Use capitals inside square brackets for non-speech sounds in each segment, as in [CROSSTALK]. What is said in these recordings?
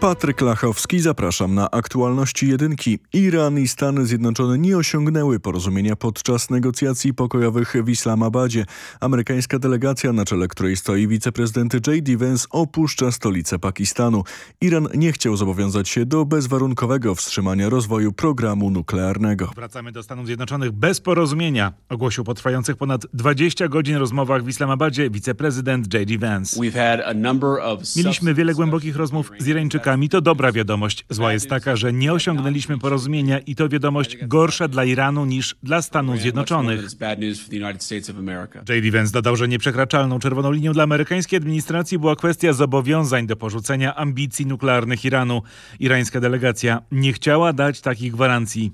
Patryk Lachowski, zapraszam na aktualności jedynki. Iran i Stany Zjednoczone nie osiągnęły porozumienia podczas negocjacji pokojowych w Islamabadzie. Amerykańska delegacja, na czele której stoi wiceprezydent J.D. Vance, opuszcza stolicę Pakistanu. Iran nie chciał zobowiązać się do bezwarunkowego wstrzymania rozwoju programu nuklearnego. Wracamy do Stanów Zjednoczonych bez porozumienia, ogłosił po trwających ponad 20 godzin rozmowach w Islamabadzie wiceprezydent J.D. Vance. Mieliśmy wiele głębokich rozmów z Irańczykami to dobra wiadomość. Zła jest taka, że nie osiągnęliśmy porozumienia i to wiadomość gorsza dla Iranu niż dla Stanów Zjednoczonych. J.D. Vance dodał, że nieprzekraczalną czerwoną linią dla amerykańskiej administracji była kwestia zobowiązań do porzucenia ambicji nuklearnych Iranu. Irańska delegacja nie chciała dać takich gwarancji.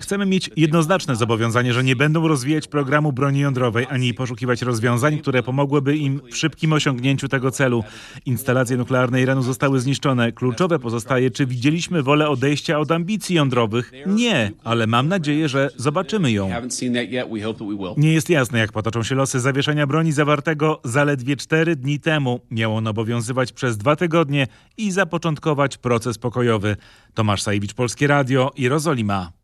Chcemy mieć jednoznaczne zobowiązanie, że nie będą rozwijać programu broni jądrowej ani poszukiwać rozwiązań, które pomogłyby im w szybkim osiągnięciu tego celu. Instalacje nuklearne Iranu zostały zniszczone. Kluczowe pozostaje, czy widzieliśmy wolę odejścia od ambicji jądrowych? Nie, ale mam nadzieję, że zobaczymy ją. Nie jest jasne, jak potoczą się losy zawieszenia broni zawartego zaledwie cztery dni temu. Miało on obowiązywać przez dwa tygodnie i zapoczątkować proces pokojowy. Tomasz Sajewicz, Polskie Radio, Jerozolima.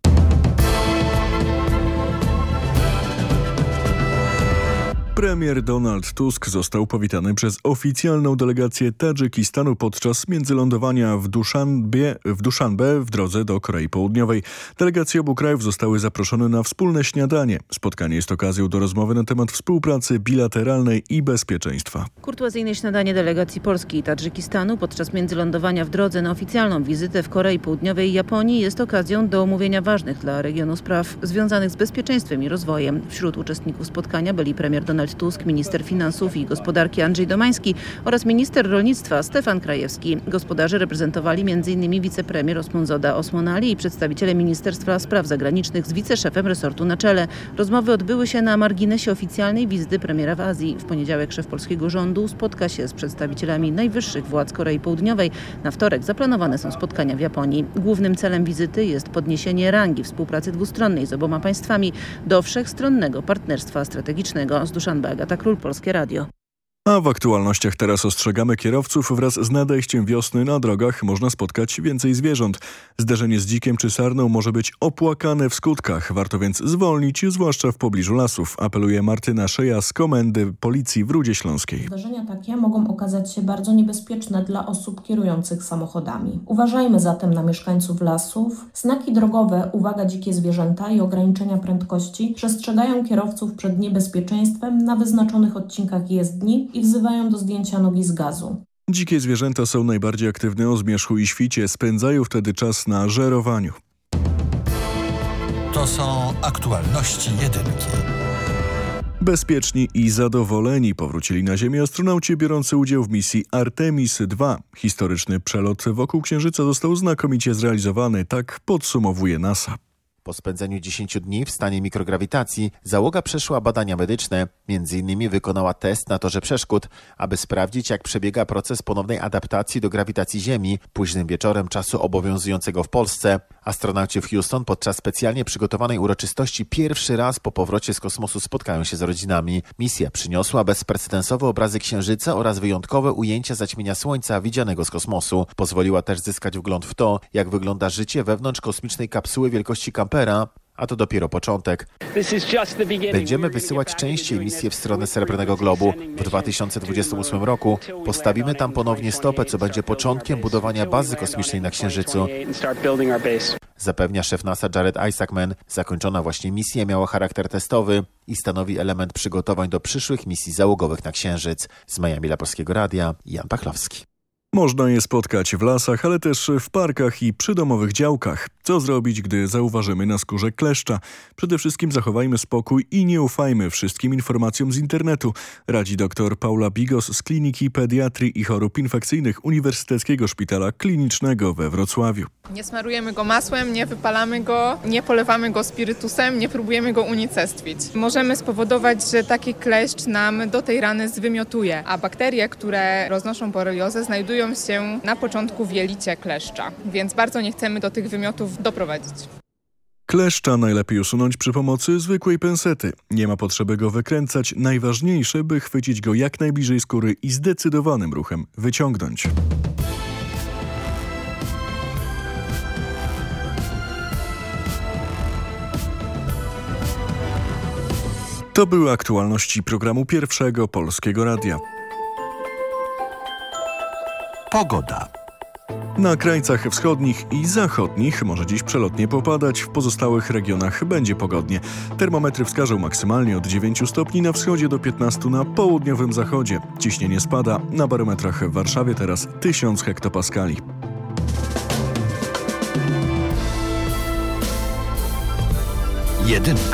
Premier Donald Tusk został powitany przez oficjalną delegację Tadżykistanu podczas międzylądowania w Duszanbie, w Duszanbe w drodze do Korei Południowej. Delegacje obu krajów zostały zaproszone na wspólne śniadanie. Spotkanie jest okazją do rozmowy na temat współpracy bilateralnej i bezpieczeństwa. Kurtuazyjne śniadanie delegacji Polski i Tadżykistanu podczas międzylądowania w drodze na oficjalną wizytę w Korei Południowej i Japonii jest okazją do omówienia ważnych dla regionu spraw związanych z bezpieczeństwem i rozwojem. Wśród uczestników spotkania byli premier Donald Tusk, minister finansów i gospodarki Andrzej Domański oraz minister rolnictwa Stefan Krajewski. Gospodarze reprezentowali m.in. wicepremier Osmon Zoda Osmonali i przedstawiciele Ministerstwa Spraw Zagranicznych z wiceszefem resortu na czele. Rozmowy odbyły się na marginesie oficjalnej wizyty premiera w Azji. W poniedziałek szef polskiego rządu spotka się z przedstawicielami najwyższych władz Korei Południowej. Na wtorek zaplanowane są spotkania w Japonii. Głównym celem wizyty jest podniesienie rangi współpracy dwustronnej z oboma państwami do wszechstronnego partnerstwa strategicznego z Duszanbe Agata Król, Polskie Radio. A w aktualnościach teraz ostrzegamy kierowców wraz z nadejściem wiosny na drogach można spotkać więcej zwierząt. Zderzenie z dzikiem czy sarną może być opłakane w skutkach. Warto więc zwolnić, zwłaszcza w pobliżu lasów, apeluje Martyna Szeja z Komendy Policji w Rudzie Śląskiej. Zdarzenia takie mogą okazać się bardzo niebezpieczne dla osób kierujących samochodami. Uważajmy zatem na mieszkańców lasów. Znaki drogowe, uwaga dzikie zwierzęta i ograniczenia prędkości przestrzegają kierowców przed niebezpieczeństwem na wyznaczonych odcinkach jezdni i wzywają do zdjęcia nogi z gazu. Dzikie zwierzęta są najbardziej aktywne o zmierzchu i świcie, spędzają wtedy czas na żerowaniu. To są aktualności jedynki. Bezpieczni i zadowoleni powrócili na Ziemię astronauci biorący udział w misji Artemis II. Historyczny przelot wokół Księżyca został znakomicie zrealizowany, tak podsumowuje NASA. Po spędzeniu 10 dni w stanie mikrograwitacji załoga przeszła badania medyczne, m.in. wykonała test na torze przeszkód, aby sprawdzić jak przebiega proces ponownej adaptacji do grawitacji Ziemi późnym wieczorem czasu obowiązującego w Polsce. Astronauci w Houston podczas specjalnie przygotowanej uroczystości pierwszy raz po powrocie z kosmosu spotkają się z rodzinami. Misja przyniosła bezprecedensowe obrazy Księżyca oraz wyjątkowe ujęcia zaćmienia Słońca widzianego z kosmosu. Pozwoliła też zyskać wgląd w to, jak wygląda życie wewnątrz kosmicznej kapsuły wielkości kampera, a to dopiero początek. Będziemy wysyłać częściej misje w stronę Srebrnego Globu. W 2028 roku postawimy tam ponownie stopę, co będzie początkiem budowania bazy kosmicznej na Księżycu. Zapewnia szef NASA Jared Isaacman. Zakończona właśnie misja miała charakter testowy i stanowi element przygotowań do przyszłych misji załogowych na Księżyc. Z Miami dla Polskiego Radia, Jan Pachlowski. Można je spotkać w lasach, ale też w parkach i przydomowych działkach. Co zrobić, gdy zauważymy na skórze kleszcza? Przede wszystkim zachowajmy spokój i nie ufajmy wszystkim informacjom z internetu, radzi dr Paula Bigos z Kliniki Pediatrii i Chorób Infekcyjnych Uniwersyteckiego Szpitala Klinicznego we Wrocławiu. Nie smarujemy go masłem, nie wypalamy go, nie polewamy go spirytusem, nie próbujemy go unicestwić. Możemy spowodować, że taki kleszcz nam do tej rany zwymiotuje, a bakterie, które roznoszą boreliozę znajdują się na początku w jelicie kleszcza, więc bardzo nie chcemy do tych wymiotów doprowadzić. Kleszcza najlepiej usunąć przy pomocy zwykłej pensety. Nie ma potrzeby go wykręcać. Najważniejsze, by chwycić go jak najbliżej skóry i zdecydowanym ruchem wyciągnąć. To były aktualności programu Pierwszego Polskiego Radia. Pogoda. Na krańcach wschodnich i zachodnich może dziś przelotnie popadać, w pozostałych regionach będzie pogodnie. Termometry wskażą maksymalnie od 9 stopni na wschodzie do 15 na południowym zachodzie. Ciśnienie spada, na barometrach w Warszawie teraz 1000 hektopaskali. Jedynka.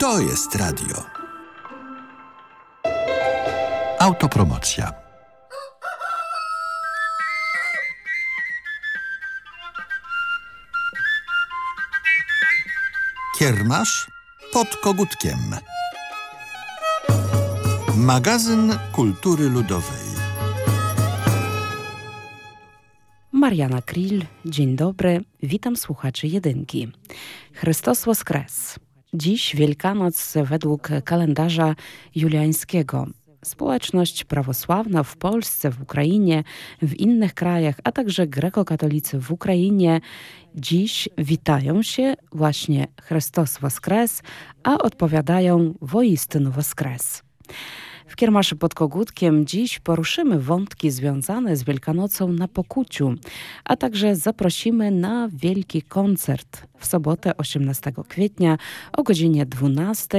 To jest radio. Autopromocja. Kiermasz pod kogutkiem. Magazyn Kultury Ludowej. Mariana Krill, dzień dobry, witam słuchaczy jedynki. Chrystus Woskres. Dziś Wielkanoc według kalendarza juliańskiego. Społeczność prawosławna w Polsce, w Ukrainie, w innych krajach, a także grekokatolicy w Ukrainie dziś witają się właśnie Chrystus Woskres, a odpowiadają Woistynu Woskres. W Kiermaszy pod Kogutkiem dziś poruszymy wątki związane z Wielkanocą na Pokuciu, a także zaprosimy na wielki koncert w sobotę 18 kwietnia o godzinie 12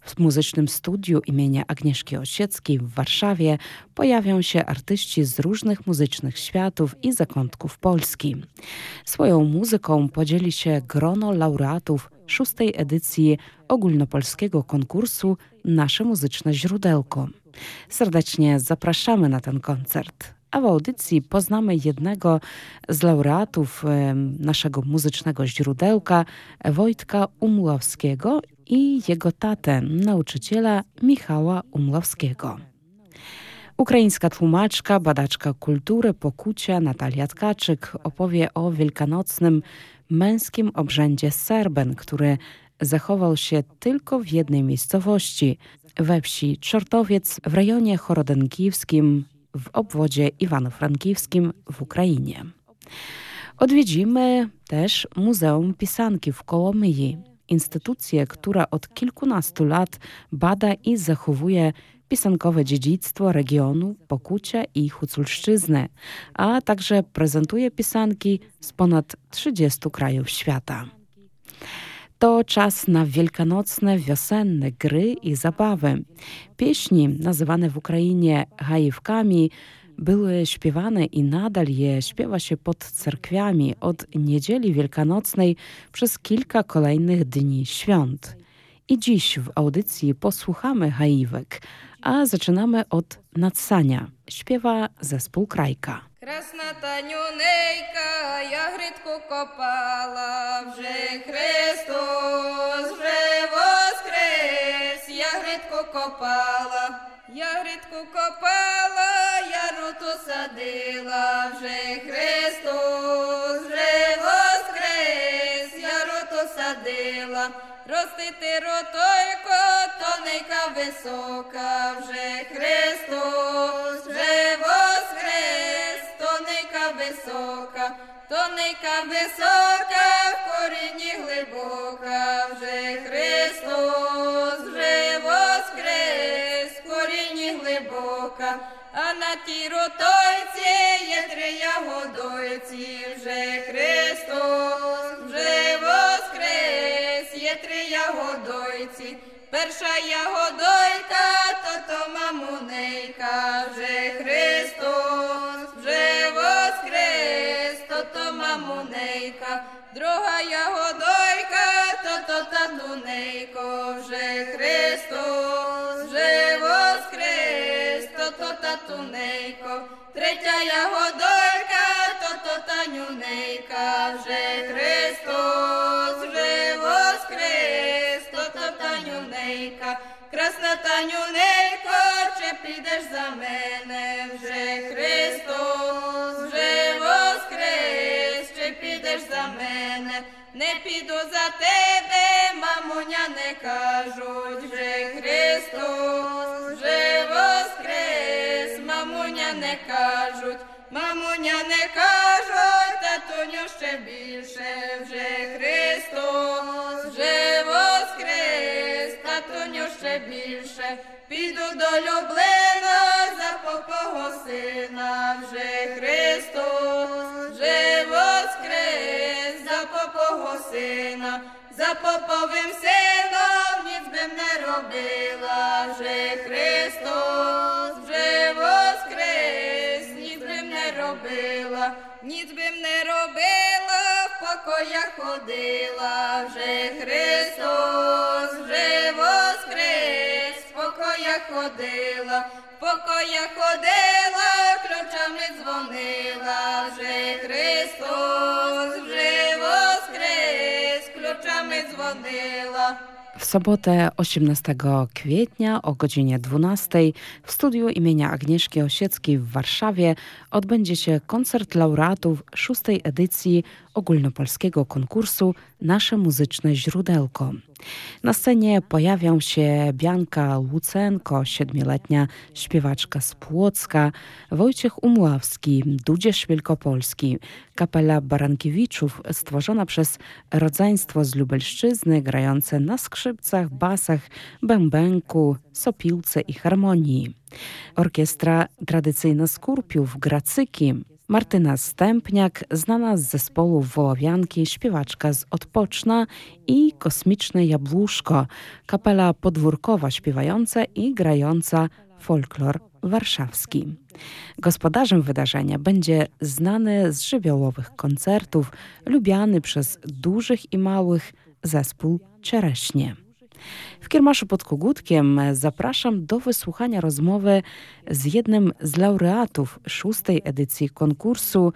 w muzycznym studiu imienia Agnieszki Osieckiej w Warszawie pojawią się artyści z różnych muzycznych światów i zakątków Polski. Swoją muzyką podzieli się grono laureatów szóstej edycji ogólnopolskiego konkursu Nasze Muzyczne Źródełko. Serdecznie zapraszamy na ten koncert. A w audycji poznamy jednego z laureatów naszego muzycznego źródełka, Wojtka Umłowskiego i jego tatę, nauczyciela Michała Umłowskiego. Ukraińska tłumaczka, badaczka kultury Pokucia Natalia Tkaczyk opowie o wielkanocnym męskim obrzędzie serben, który zachował się tylko w jednej miejscowości, we wsi Czortowiec w rejonie chorodenkijskim w obwodzie Iwano-Frankiwskim w Ukrainie. Odwiedzimy też Muzeum Pisanki w Kołomyi, instytucję, która od kilkunastu lat bada i zachowuje pisankowe dziedzictwo regionu Pokucia i Huculszczyzny, a także prezentuje pisanki z ponad 30 krajów świata. To czas na wielkanocne, wiosenne gry i zabawy. Pieśni nazywane w Ukrainie hajewkami były śpiewane i nadal je śpiewa się pod cerkwiami od niedzieli wielkanocnej przez kilka kolejnych dni świąt. I dziś w audycji posłuchamy hajwek, a zaczynamy od nadsania. Śpiewa zespół Krajka. Красна танюнейка, я гридку копала, вже Христос, вже воскрес, я гридку копала, я гридку копала, я руту садила, вже Христос, садила, ростити ротойко, тоненька висока, вже Христос, вже воскрес, тоненька висока, тоненька висока, в корінні глибока, вже Христос, вже воскрес, в корінні глибока, а на тій ротойці є три ягодойці, вже Христос, Перша ягодойка, то то мамунейка, вже Христос, вже воскрес, то то мамунейка, друга ягодойка, то то татунейко, вже Христос, вже воскрес, то то татунейко, третя ягодойка, то то танюнейка, вже Христос, красна танюнейко, чи підеш за мене, вже Христос, вже воскрес, чи підеш за мене, не піду за тебе, мамуня не кажуть, вже Христос, вже воскрес, мамуня не кажуть, мамуня не кажуть, татуню ще більше, вже Христос, більше, піду до Люблина за попого сина, вже Христос, вже воскрес, за попого сина, за поповим сином ніц би не робила, вже Христос, вже воскрес, ніц би не робила, ніц би не робила, в покоях ходила, в покоях ходила, ключами дзвонила, вже Христос, вже воскрес, ключами дзвонила. W sobotę 18 kwietnia o godzinie 12 w studiu imienia Agnieszki Osieckiej w Warszawie odbędzie się koncert laureatów szóstej edycji ogólnopolskiego konkursu Nasze Muzyczne Źródełko. Na scenie pojawią się Bianka Łucenko, siedmioletnia śpiewaczka z Płocka, Wojciech Umławski, Dudzież Wielkopolski, kapela Barankiewiczów stworzona przez rodzeństwo z Lubelszczyzny grające na skrzypcach, basach, bębenku, sopiłce i harmonii. Orkiestra tradycyjna Skurpiów, Gracyki, Martyna Stępniak, znana z zespołu Wołowianki, śpiewaczka z Odpoczna i Kosmiczne Jabłuszko, kapela podwórkowa śpiewająca i grająca folklor warszawski. Gospodarzem wydarzenia będzie znany z żywiołowych koncertów, lubiany przez dużych i małych zespół Czereśnie. W Kiermaszu pod Kogutkiem zapraszam do wysłuchania rozmowy z jednym z laureatów szóstej edycji konkursu,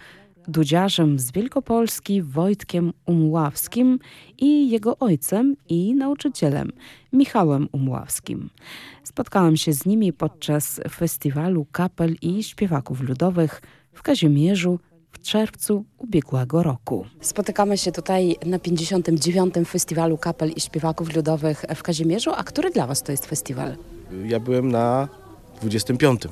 dudziarzem z Wielkopolski Wojtkiem Umławskim i jego ojcem i nauczycielem Michałem Umławskim. Spotkałam się z nimi podczas festiwalu kapel i śpiewaków ludowych w Kazimierzu w czerwcu ubiegłego roku. Spotykamy się tutaj na 59. Festiwalu Kapel i Śpiewaków Ludowych w Kazimierzu. A który dla Was to jest festiwal? Ja byłem na 25.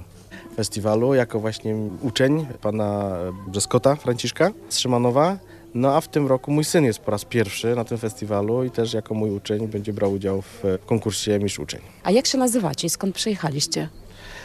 festiwalu jako właśnie uczeń pana Brzeskota Franciszka z Szymanowa. No a w tym roku mój syn jest po raz pierwszy na tym festiwalu i też jako mój uczeń będzie brał udział w konkursie Mistrz Uczeń. A jak się nazywacie i skąd przyjechaliście?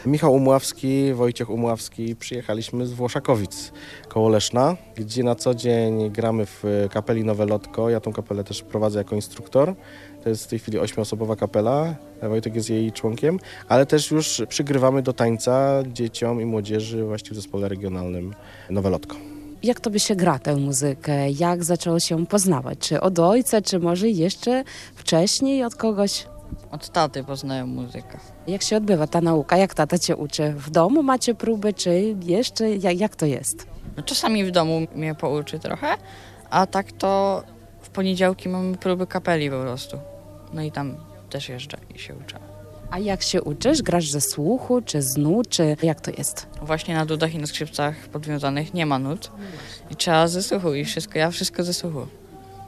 Michał Umławski, Wojciech Umławski, przyjechaliśmy z Włoszakowic koło Leszna, gdzie na co dzień gramy w kapeli Nowe Lotko. Ja tą kapelę też prowadzę jako instruktor. To jest w tej chwili ośmioosobowa kapela, Wojtek jest jej członkiem, ale też już przygrywamy do tańca dzieciom i młodzieży właśnie w zespole regionalnym Nowe Lotko. Jak tobie się gra tę muzykę? Jak zaczęło się poznawać? Czy od ojca, czy może jeszcze wcześniej od kogoś? Od taty poznałem muzykę. Jak się odbywa ta nauka? Jak tata cię uczy? W domu macie próby, czy jeszcze? Jak, jak to jest? No, czasami w domu mnie pouczy trochę, a tak to w poniedziałki mamy próby kapeli po prostu. No i tam też jeżdżę i się uczę. A jak się uczysz? Grasz ze słuchu, czy z nut, czy jak to jest? Właśnie na dudach i na skrzypcach podwiązanych nie ma nut i trzeba ze słuchu i wszystko, ja wszystko ze słuchu.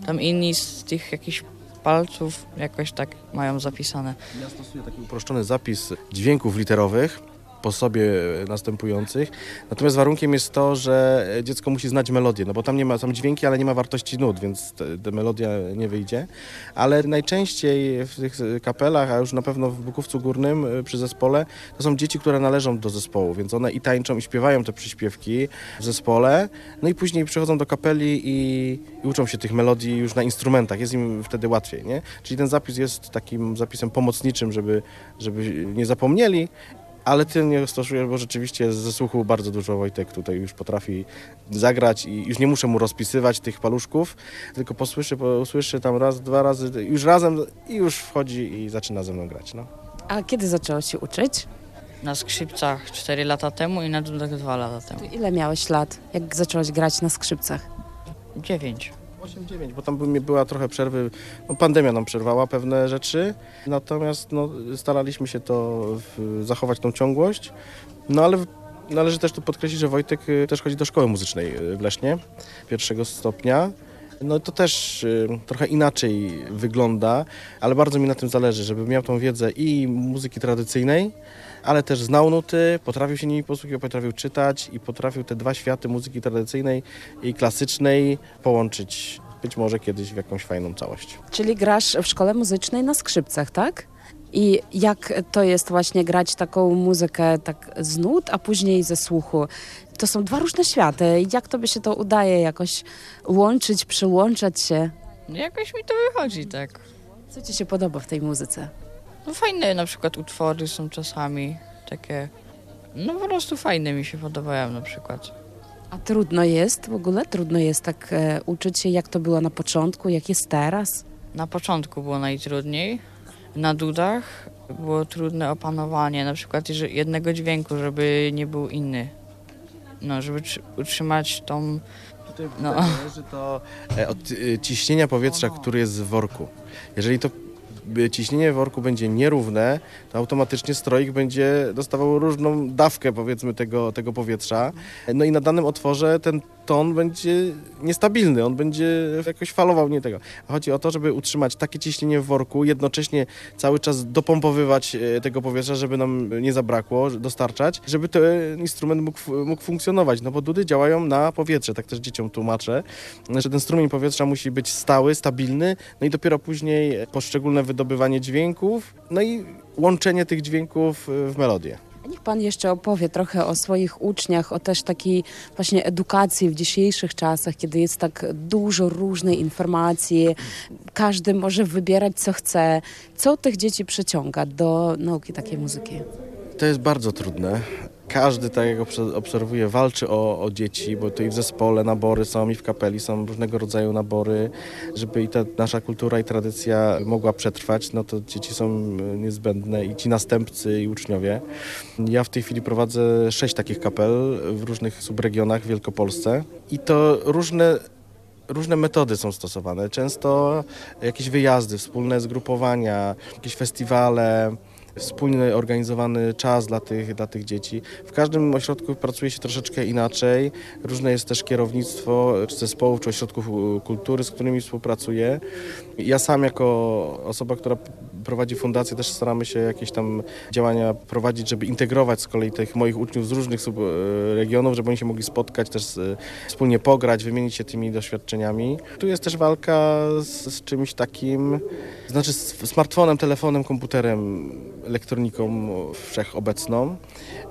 Tam inni z tych jakichś palców jakoś tak mają zapisane. Ja stosuję taki uproszczony zapis dźwięków literowych po sobie następujących. Natomiast warunkiem jest to, że dziecko musi znać melodię, no bo tam nie ma, są dźwięki, ale nie ma wartości nut, więc melodia nie wyjdzie. Ale najczęściej w tych kapelach, a już na pewno w Bukówcu Górnym y, przy zespole, to są dzieci, które należą do zespołu, więc one i tańczą, i śpiewają te przyśpiewki w zespole, no i później przychodzą do kapeli i, i uczą się tych melodii już na instrumentach, jest im wtedy łatwiej, nie? Czyli ten zapis jest takim zapisem pomocniczym, żeby, żeby nie zapomnieli, ale ty nie stosujesz, bo rzeczywiście ze słuchu bardzo dużo Wojtek tutaj już potrafi zagrać i już nie muszę mu rozpisywać tych paluszków, tylko posłyszy, usłyszy tam raz, dwa razy, już razem i już wchodzi i zaczyna ze mną grać, no. A kiedy zaczęłaś się uczyć? Na skrzypcach 4 lata temu i na dudach 2 lata temu. Ile miałeś lat, jak zaczęłaś grać na skrzypcach? 9. 8-9, bo tam by- była trochę przerwy, no pandemia nam przerwała pewne rzeczy, natomiast no, staraliśmy się to w, zachować tą ciągłość, no ale należy też tu podkreślić, że Wojtek y, też chodzi do szkoły muzycznej y, w Lesznie, pierwszego stopnia. No to też y, trochę inaczej wygląda, ale bardzo mi na tym zależy, żeby miał tą wiedzę i muzyki tradycyjnej, ale też znał nuty, potrafił się nimi posługiwać, potrafił czytać i potrafił te dwa światy muzyki tradycyjnej i klasycznej połączyć być może kiedyś w jakąś fajną całość. Czyli grasz w szkole muzycznej na skrzypcach, tak? I jak to jest właśnie grać taką muzykę tak z nut, a później ze słuchu? To są dwa różne światy. Jak tobie się to udaje jakoś łączyć, przyłączać się? No jakoś mi to wychodzi, tak. Co ci się podoba w tej muzyce? No fajne na przykład utwory są czasami takie, no po prostu fajne mi się podobają na przykład. A trudno jest w ogóle? Trudno jest tak e, uczyć się, jak to było na początku, jak jest teraz? Na początku było najtrudniej. Na dudach było trudne opanowanie, na przykład jednego dźwięku, żeby nie był inny. No, żeby trzy- utrzymać tą... No. Zależy to e, od e, ciśnienia powietrza, który jest w worku. Jeżeli to ciśnienie worku będzie nierówne, to automatycznie stroik będzie dostawał różną dawkę powiedzmy tego, tego powietrza. No i na danym otworze ten ton będzie niestabilny, on będzie jakoś falował nie tego. Chodzi o to, żeby utrzymać takie ciśnienie w worku, jednocześnie cały czas dopompowywać e, tego powietrza, żeby nam nie zabrakło, dostarczać, żeby ten instrument mógł, mógł funkcjonować. No bo dudy działają na powietrze, tak też dzieciom tłumaczę, że ten strumień powietrza musi być stały, stabilny, no i dopiero później poszczególne wydobywanie dźwięków, no i łączenie tych dźwięków w melodię. Niech pan jeszcze opowie trochę o swoich uczniach, o też takiej właśnie edukacji w dzisiejszych czasach, kiedy jest tak dużo różnej informacji, każdy może wybierać co chce. Co tych dzieci przyciąga do nauki takiej muzyki? To jest bardzo trudne. Każdy, tak jak obse- obserwuję, walczy o, o dzieci, bo to i w zespole nabory są, i w kapeli są różnego rodzaju nabory, żeby i ta nasza kultura i tradycja mogła przetrwać, no to dzieci są e, niezbędne i ci następcy i uczniowie. Ja w tej chwili prowadzę sześć takich kapel w różnych subregionach w Wielkopolsce i to różne różne metody są stosowane. Często jakieś wyjazdy, wspólne zgrupowania, jakieś festiwale, wspólny organizowany czas dla tych, dla tych dzieci. W każdym ośrodku pracuje się troszeczkę inaczej. Różne jest też kierownictwo czy zespołów czy ośrodków e, kultury, z którymi współpracuję. Ja sam jako osoba, która prowadzi fundację, też staramy się jakieś tam działania prowadzić, żeby integrować z kolei tych moich uczniów z różnych e, regionów, żeby oni się mogli spotkać, też wspólnie pograć, wymienić się tymi doświadczeniami. Tu jest też walka z, z czymś takim, znaczy z smartfonem, telefonem, komputerem, elektroniką wszechobecną,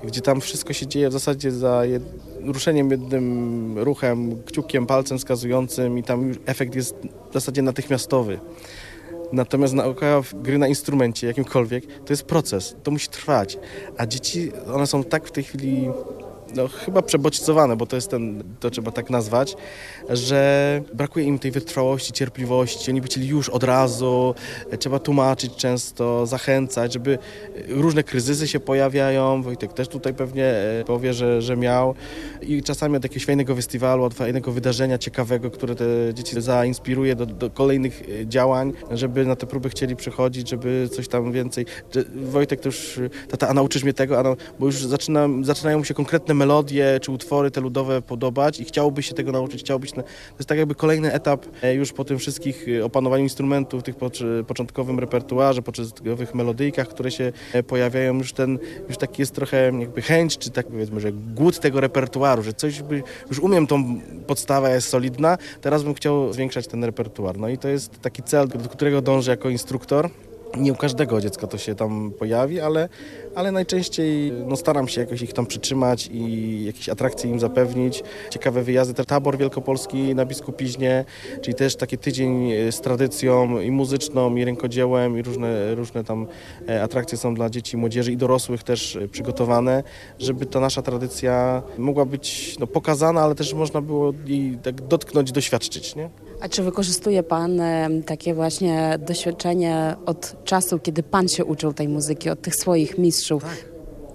gdzie tam wszystko się dzieje w zasadzie za jed... ruszeniem jednym ruchem, kciukiem, palcem wskazującym i tam efekt jest w zasadzie natychmiastowy. Natomiast nauka gry na instrumencie jakimkolwiek to jest proces, to musi trwać. A dzieci, one są tak w tej chwili no, chyba przebodźcowane, bo to jest ten, to trzeba tak nazwać, że brakuje im tej wytrwałości, cierpliwości. Oni by chcieli już od razu, e, trzeba tłumaczyć często, zachęcać, żeby e, różne kryzysy się pojawiają. Wojtek też tutaj pewnie e, powie, że, że miał. I czasami od jakiegoś fajnego festiwalu, od fajnego wydarzenia ciekawego, które te dzieci zainspiruje do, do kolejnych działań, żeby na te próby chcieli przychodzić, żeby coś tam więcej. Wojtek to już, tata, a nauczysz mnie tego, a no, bo już zaczyna, zaczynają się konkretne melodie czy utwory te ludowe podobać i chciałoby się tego nauczyć, chciałoby się... To jest tak jakby kolejny etap e, już po tym wszystkich e, opanowaniu instrumentów, tych pocz- początkowym repertuarze, początkowych melodyjkach, które się e, pojawiają, już ten, już taki jest trochę jakby chęć, czy tak powiedzmy, że głód tego repertuaru, że coś by, już umiem tą podstawa jest solidna, teraz bym chciał zwiększać ten repertuar. No i to jest taki cel, do którego dążę jako instruktor. Nie u każdego dziecka to się tam pojawi, ale, ale najczęściej no, staram się jakoś ich tam przytrzymać i jakieś atrakcje im zapewnić. Ciekawe wyjazdy, też tabor wielkopolski na Biskupiźnie, czyli też taki tydzień e, z tradycją i muzyczną, i rękodziełem, i różne, różne tam e, atrakcje są dla dzieci, młodzieży i dorosłych też e, przygotowane, żeby ta nasza tradycja mogła być no, pokazana, ale też można było jej tak dotknąć, doświadczyć, nie? A czy wykorzystuje Pan e, takie właśnie doświadczenie od czasu, kiedy Pan się uczył tej muzyki, od tych swoich mistrzów?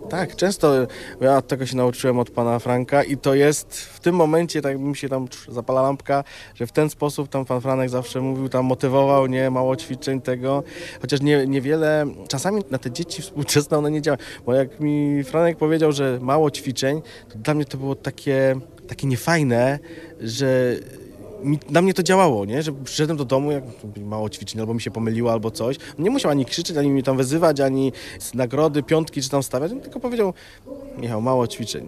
Tak, często ja tego się nauczyłem od pana Franka i to jest w tym momencie, tak mi się tam zapala lampka, że w ten sposób tam pan Franek zawsze mówił, tam motywował, nie, mało ćwiczeń tego, chociaż nie, niewiele, czasami na te dzieci współczesne one nie działają, bo jak mi Franek powiedział, że mało ćwiczeń, to dla mnie to było takie, takie niefajne, że na mnie to działało, nie? Że przyszedłem do domu, jak mało ćwiczeń, albo mi się pomyliło, albo coś. Nie musiał ani krzyczeć, ani mi tam wyzywać, ani z nagrody, piątki czy tam stawiać. On tylko powiedział, Michał, mało ćwiczeń,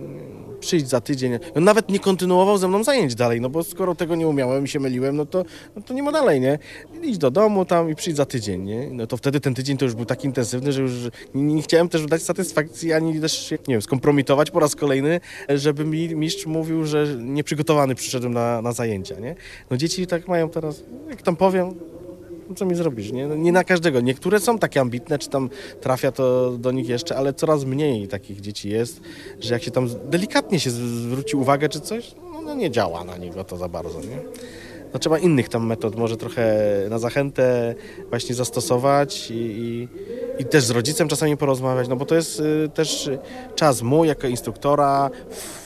przyjdź za tydzień. On nawet nie kontynuował ze mną zajęć dalej, no bo skoro tego nie umiałem i się myliłem, no to, no to nie ma dalej, nie? Idź do domu tam i przyjdź za tydzień, nie? No to wtedy ten tydzień to już był tak intensywny, że już nie, nie chciałem też dać satysfakcji, ani też się, nie wiem, skompromitować po raz kolejny, żeby mi mistrz mówił, że nieprzygotowany przyszedłem na, na zajęcia, nie? No dzieci tak mają teraz, jak tam powiem, no co mi zrobisz, nie? No nie na każdego. Niektóre są takie ambitne, czy tam trafia to do nich jeszcze, ale coraz mniej takich dzieci jest, że jak się tam delikatnie się zwróci uwagę czy coś, no, no nie działa na niego to za bardzo, nie? No trzeba innych tam metod, może trochę na zachętę właśnie zastosować i, i, i też z rodzicem czasami porozmawiać, no bo to jest y, też czas mój jako instruktora,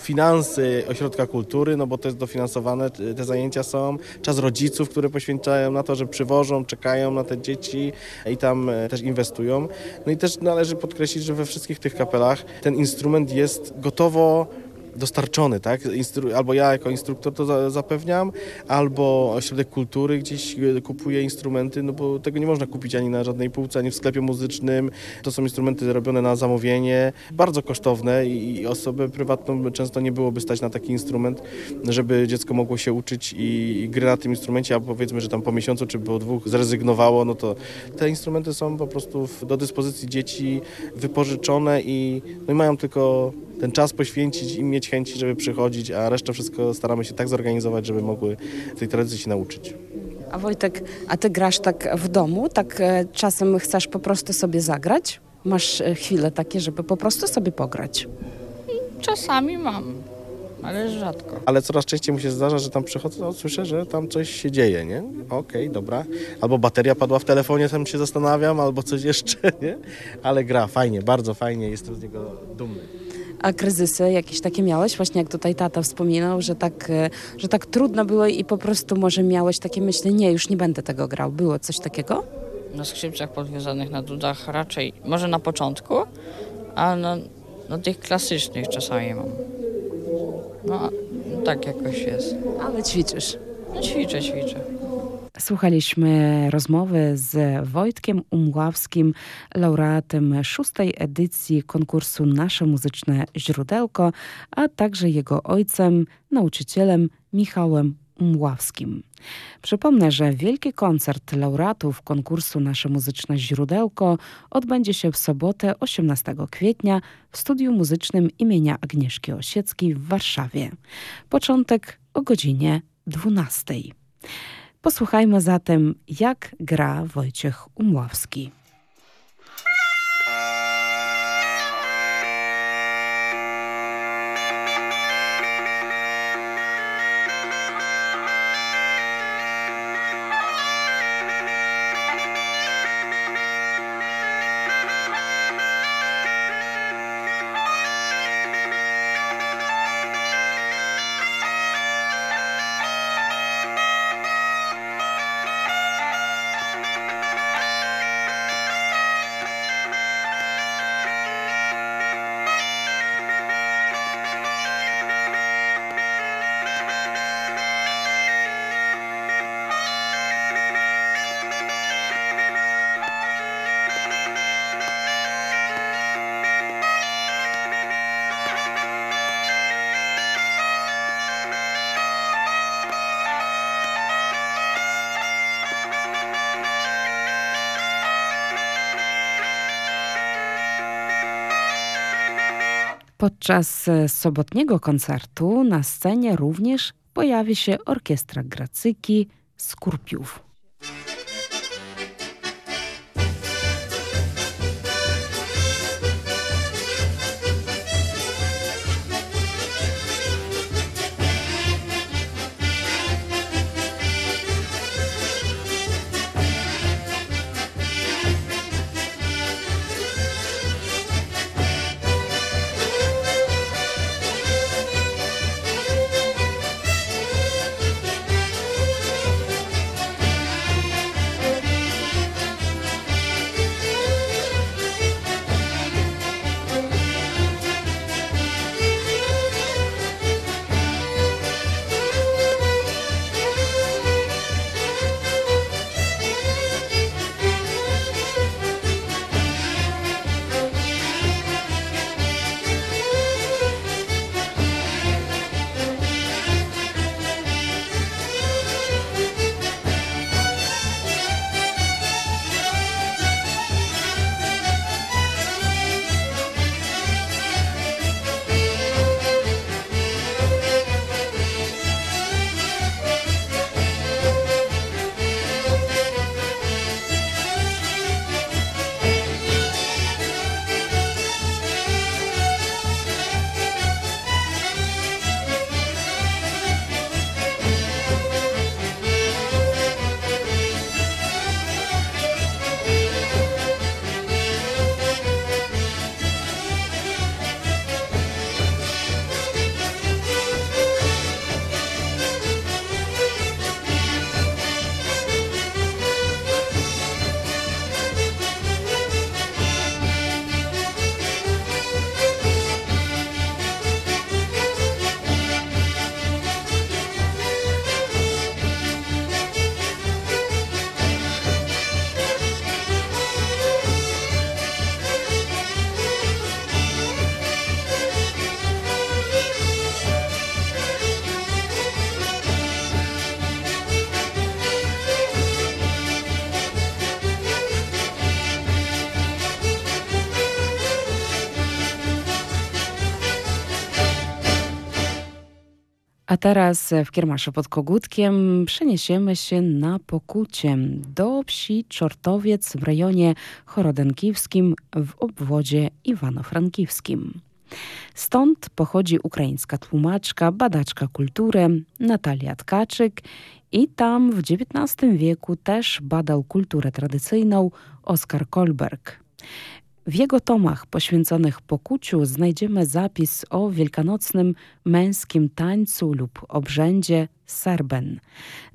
finanse ośrodka kultury, no bo to jest dofinansowane, y, te zajęcia są, czas rodziców, które poświęcają na to, że przywożą, czekają na te dzieci i tam y, też inwestują. No i też należy podkreślić, że we wszystkich tych kapelach ten instrument jest gotowo dostarczony, tak? Instru albo ja jako instruktor to za zapewniam, albo ośrodek kultury gdzieś e, kupuje instrumenty, no bo tego nie można kupić ani na żadnej półce, ani w sklepie muzycznym. To są instrumenty robione na zamówienie, bardzo kosztowne i, i osobę prywatną często nie byłoby stać na taki instrument, żeby dziecko mogło się uczyć i, i gry na tym instrumencie, a powiedzmy, że tam po miesiącu czy po dwóch zrezygnowało, no to te instrumenty są po prostu do dyspozycji dzieci wypożyczone i, no i mają tylko ten czas poświęcić i mieć chęci, żeby przychodzić, a resztę wszystko staramy się tak zorganizować, żeby mogły tej tradycji się nauczyć. A Wojtek, a ty grasz tak w domu, tak e, czasem chcesz po prostu sobie zagrać? Masz e, chwile takie, żeby po prostu sobie pograć? Czasami mam, ale rzadko. Ale coraz częściej mu się zdarza, że tam przychodzę, no, słyszę, że tam coś się dzieje, nie? Okej, dobra. Albo bateria padła w telefonie, tam się zastanawiam, albo coś jeszcze, [LAUGHS] nie? Ale gra, fajnie, bardzo fajnie, jestem z niego dumny. A kryzysy jakieś takie miałeś? Właśnie jak tutaj tata wspominał, że tak, e, że tak trudno było i po prostu może miałeś takie myśli, nie, już nie będę tego grał. Było coś takiego? Na skrzypcach podwiązanych na dudach raczej, może na początku, a na, na tych klasycznych czasami mam. No, tak jakoś jest. Ale ćwiczysz. No, ćwiczę, ćwiczę. Słuchaliśmy rozmowy z Wojtkiem Umławskim, laureatem szóstej edycji konkursu Nasze Muzyczne Źródełko, a także jego ojcem, nauczycielem Michałem Umławskim. Przypomnę, że wielki koncert laureatów konkursu Nasze Muzyczne Źródełko odbędzie się w sobotę 18 kwietnia w studiu muzycznym imienia Agnieszki Osieckiej w Warszawie. Początek o godzinie 12. Posłuchajmy zatem, jak gra Wojciech Umławski. Podczas e, sobotniego koncertu na scenie również pojawi się orkiestra Gracyki Skurpiów. A teraz w Kiermaszu pod Kogutkiem przeniesiemy się na Pokucie do wsi Czortowiec w rejonie chorodenkiwskim w obwodzie Iwano-Frankiwskim. Stąd pochodzi ukraińska tłumaczka, badaczka kultury Natalia Tkaczyk i tam w XIX wieku też badał kulturę tradycyjną Oskar Kolberg. W jego tomach poświęconych pokuciu znajdziemy zapis o wielkanocnym męskim tańcu lub obrzędzie serben.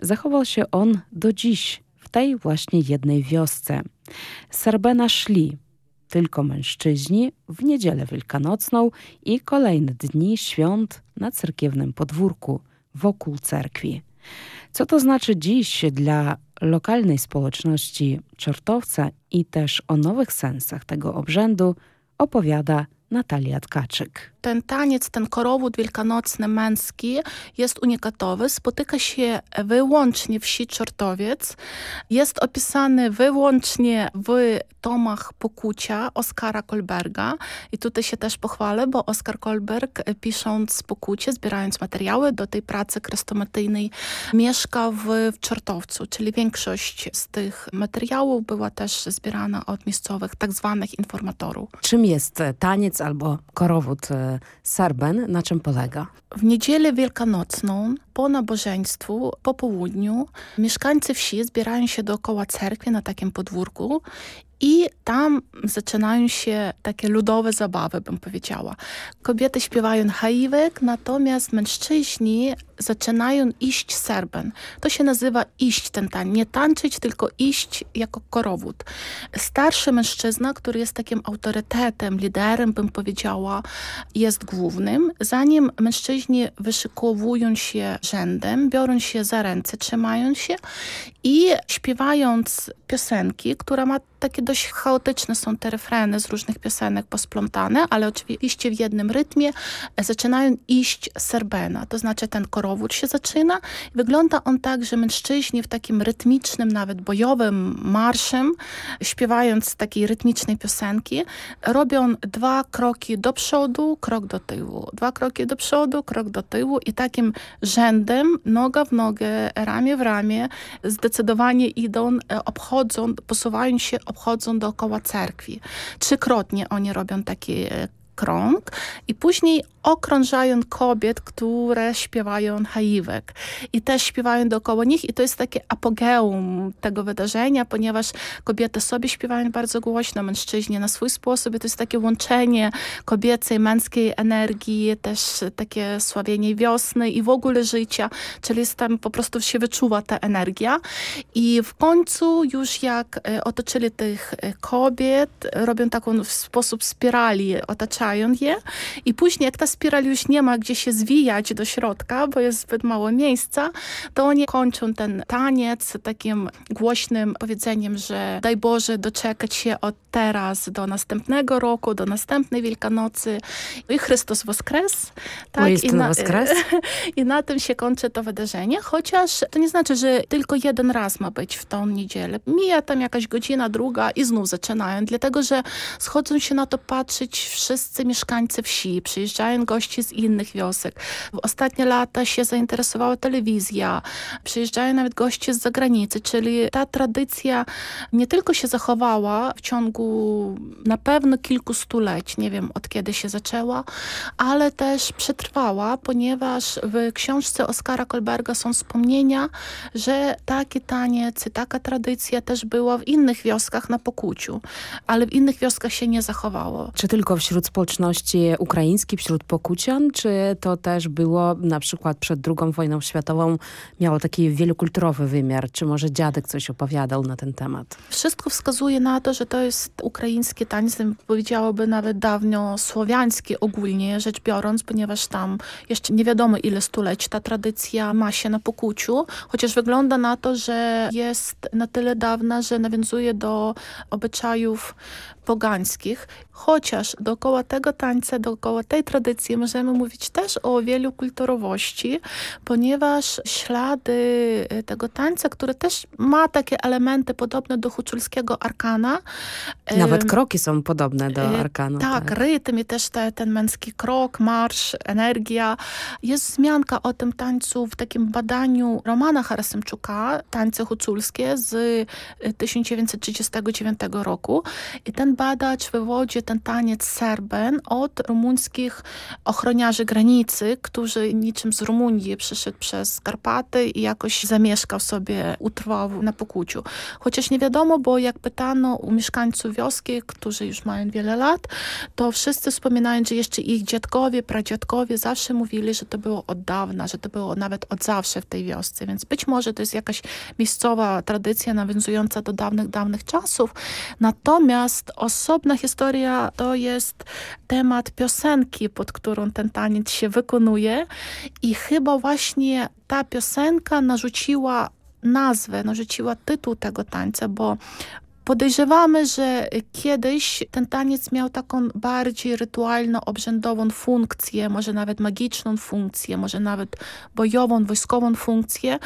Zachował się on do dziś w tej właśnie jednej wiosce. Serbena szli tylko mężczyźni w niedzielę wielkanocną i kolejne dni świąt na cerkiewnym podwórku wokół cerkwi. Co to znaczy dziś dla lokalnej społeczności Czortowca i też o nowych sensach tego obrzędu opowiada Natalia Tkaczyk ten taniec, ten korowód wielkanocny męski jest unikatowy, spotyka się wyłącznie wsi Czortowiec. Jest opisany wyłącznie w tomach Pokucia Oskara Kolberga. I tutaj się też pochwalę, bo Oskar Kolberg e, pisząc Pokucie, zbierając materiały do tej pracy krestomatyjnej, mieszka w, w Czortowcu, czyli większość z tych materiałów była też zbierana od miejscowych tak zwanych informatorów. Czym jest taniec albo korowód e, Sarben na czym polega? W niedzielę wielkanocną po nabożeństwu, po południu mieszkańcy wsi zbierają się dookoła cerkwi na takim podwórku i tam zaczynają się takie ludowe zabawy, bym powiedziała. Kobiety śpiewają haiwek, natomiast mężczyźni zaczynają iść serben. To się nazywa iść ten tań. Nie tańczyć, tylko iść jako korowód. Starszy mężczyzna, który jest takim autorytetem, liderem, bym powiedziała, jest głównym. Zanim mężczyźni wyszykowują się rzędem, biorą się za ręce, trzymają się i śpiewając piosenki, która ma takie dość chaotyczne są te refreny z różnych piosenek posplątane, ale oczywiście w jednym rytmie zaczynają iść serbena, to znaczy ten korowód się zaczyna. Wygląda on tak, że mężczyźni w takim rytmicznym, nawet bojowym marszem, śpiewając takiej rytmicznej piosenki, robią dwa kroki do przodu, krok do tyłu, dwa kroki do przodu, krok do tyłu i takim rzędem, noga w nogę, ramię w ramię, zdecydowanie idą, obchodzą, posuwają się obchodzą dookoła cerkwi. Trzykrotnie oni robią taki e, krąg i później okrążają kobiet, które śpiewają haiwek. I też śpiewają dookoła nich i to jest takie apogeum tego wydarzenia, ponieważ kobiety sobie śpiewają bardzo głośno, mężczyźni na swój sposób. I to jest takie łączenie kobiecej, męskiej energii, też takie sławienie wiosny i w ogóle życia, czyli jest tam po prostu się wyczuwa ta energia. I w końcu już jak e, otoczyli tych e, kobiet, robią taką w sposób spirali, otaczają je i później jak ta spiral już nie ma gdzie się zwijać do środka, bo jest zbyt mało miejsca, to oni kończą ten taniec takim głośnym powiedzeniem, że daj Boże doczekać się od teraz do następnego roku, do następnej Wielkanocy i Chrystus Woskres. Tak, I na, woskres. [LAUGHS] I na tym się kończy to wydarzenie, chociaż to nie znaczy, że tylko jeden raz ma być w tą niedzielę. Mija tam jakaś godzina, druga i znów zaczynają, dlatego, że schodzą się na to patrzeć wszyscy mieszkańcy wsi, przyjeżdżają gości z innych wiosek. W ostatnie lata się zainteresowała telewizja, przyjeżdżają nawet goście z zagranicy, czyli ta tradycja nie tylko się zachowała w ciągu na pewno kilku stuleć, nie wiem od kiedy się zaczęła, ale też przetrwała, ponieważ w książce Oskara Kolberga są wspomnienia, że taki taniec, taka tradycja też była w innych wioskach na Pokuciu, ale w innych wioskach się nie zachowało. Czy tylko wśród społeczności ukraińskiej, wśród Pokucian, czy to też było na przykład przed II wojną światową miało taki wielokulturowy wymiar? Czy może dziadek coś opowiadał na ten temat? Wszystko wskazuje na to, że to jest ukraiński taniec, powiedziałoby nawet dawno słowiański ogólnie rzecz biorąc, ponieważ tam jeszcze nie wiadomo ile stuleci ta tradycja ma się na pokuciu, chociaż wygląda na to, że jest na tyle dawna, że nawiązuje do obyczajów pogańskich, chociaż dookoła tego tańca, dookoła tej tradycji możemy mówić też o wielu kulturowości, ponieważ ślady y, tego tańca, który też ma takie elementy podobne do huczulskiego arkana. Nawet kroki są podobne do y, arkanu. Tak, tak. rytm i też te, ten męski krok, marsz, energia. Jest wzmianka o tym tańcu w takim badaniu Romana Harasymczuka, tańce huculskie z 1939 y, roku i ten badacz wywodzi ten taniec serben od rumuńskich ochroniarzy granicy, którzy niczym z Rumunii przyszedł przez Karpaty i jakoś zamieszkał sobie, utrwał na Pokuciu. Chociaż nie wiadomo, bo jak pytano u mieszkańców wioski, którzy już mają wiele lat, to wszyscy wspominają, że jeszcze ich dziadkowie, pradziadkowie zawsze mówili, że to było od dawna, że to było nawet od zawsze w tej wiosce, więc być może to jest jakaś miejscowa tradycja nawiązująca do dawnych, dawnych czasów. Natomiast osobna historia to jest temat piosenki, pod którą ten taniec się wykonuje. I chyba właśnie ta piosenka narzuciła nazwę, narzuciła tytuł tego tańca, bo Podejrzewamy, że kiedyś ten taniec miał taką bardziej rytualno-obrzędową funkcję, może nawet magiczną funkcję, może nawet bojową, wojskową funkcję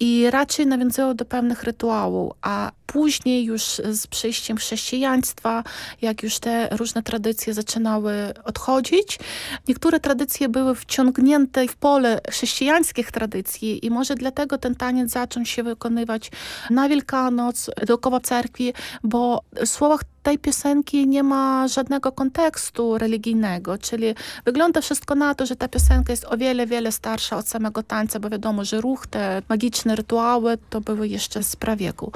i raczej nawiązywał do pewnych rytuałów, a później już z przyjściem chrześcijaństwa, jak już te różne tradycje zaczynały odchodzić, niektóre tradycje były wciągnięte w pole chrześcijańskich tradycji i może dlatego ten taniec zaczął się wykonywać na Wielkanoc, dookoła cerkwi, bo w słowach tej piosenki nie ma żadnego kontekstu religijnego, czyli wygląda wszystko na to, że ta piosenka jest o wiele, wiele starsza od samego tańca, bo wiadomo, że ruch, te magiczne rytuały to były jeszcze z prawieku.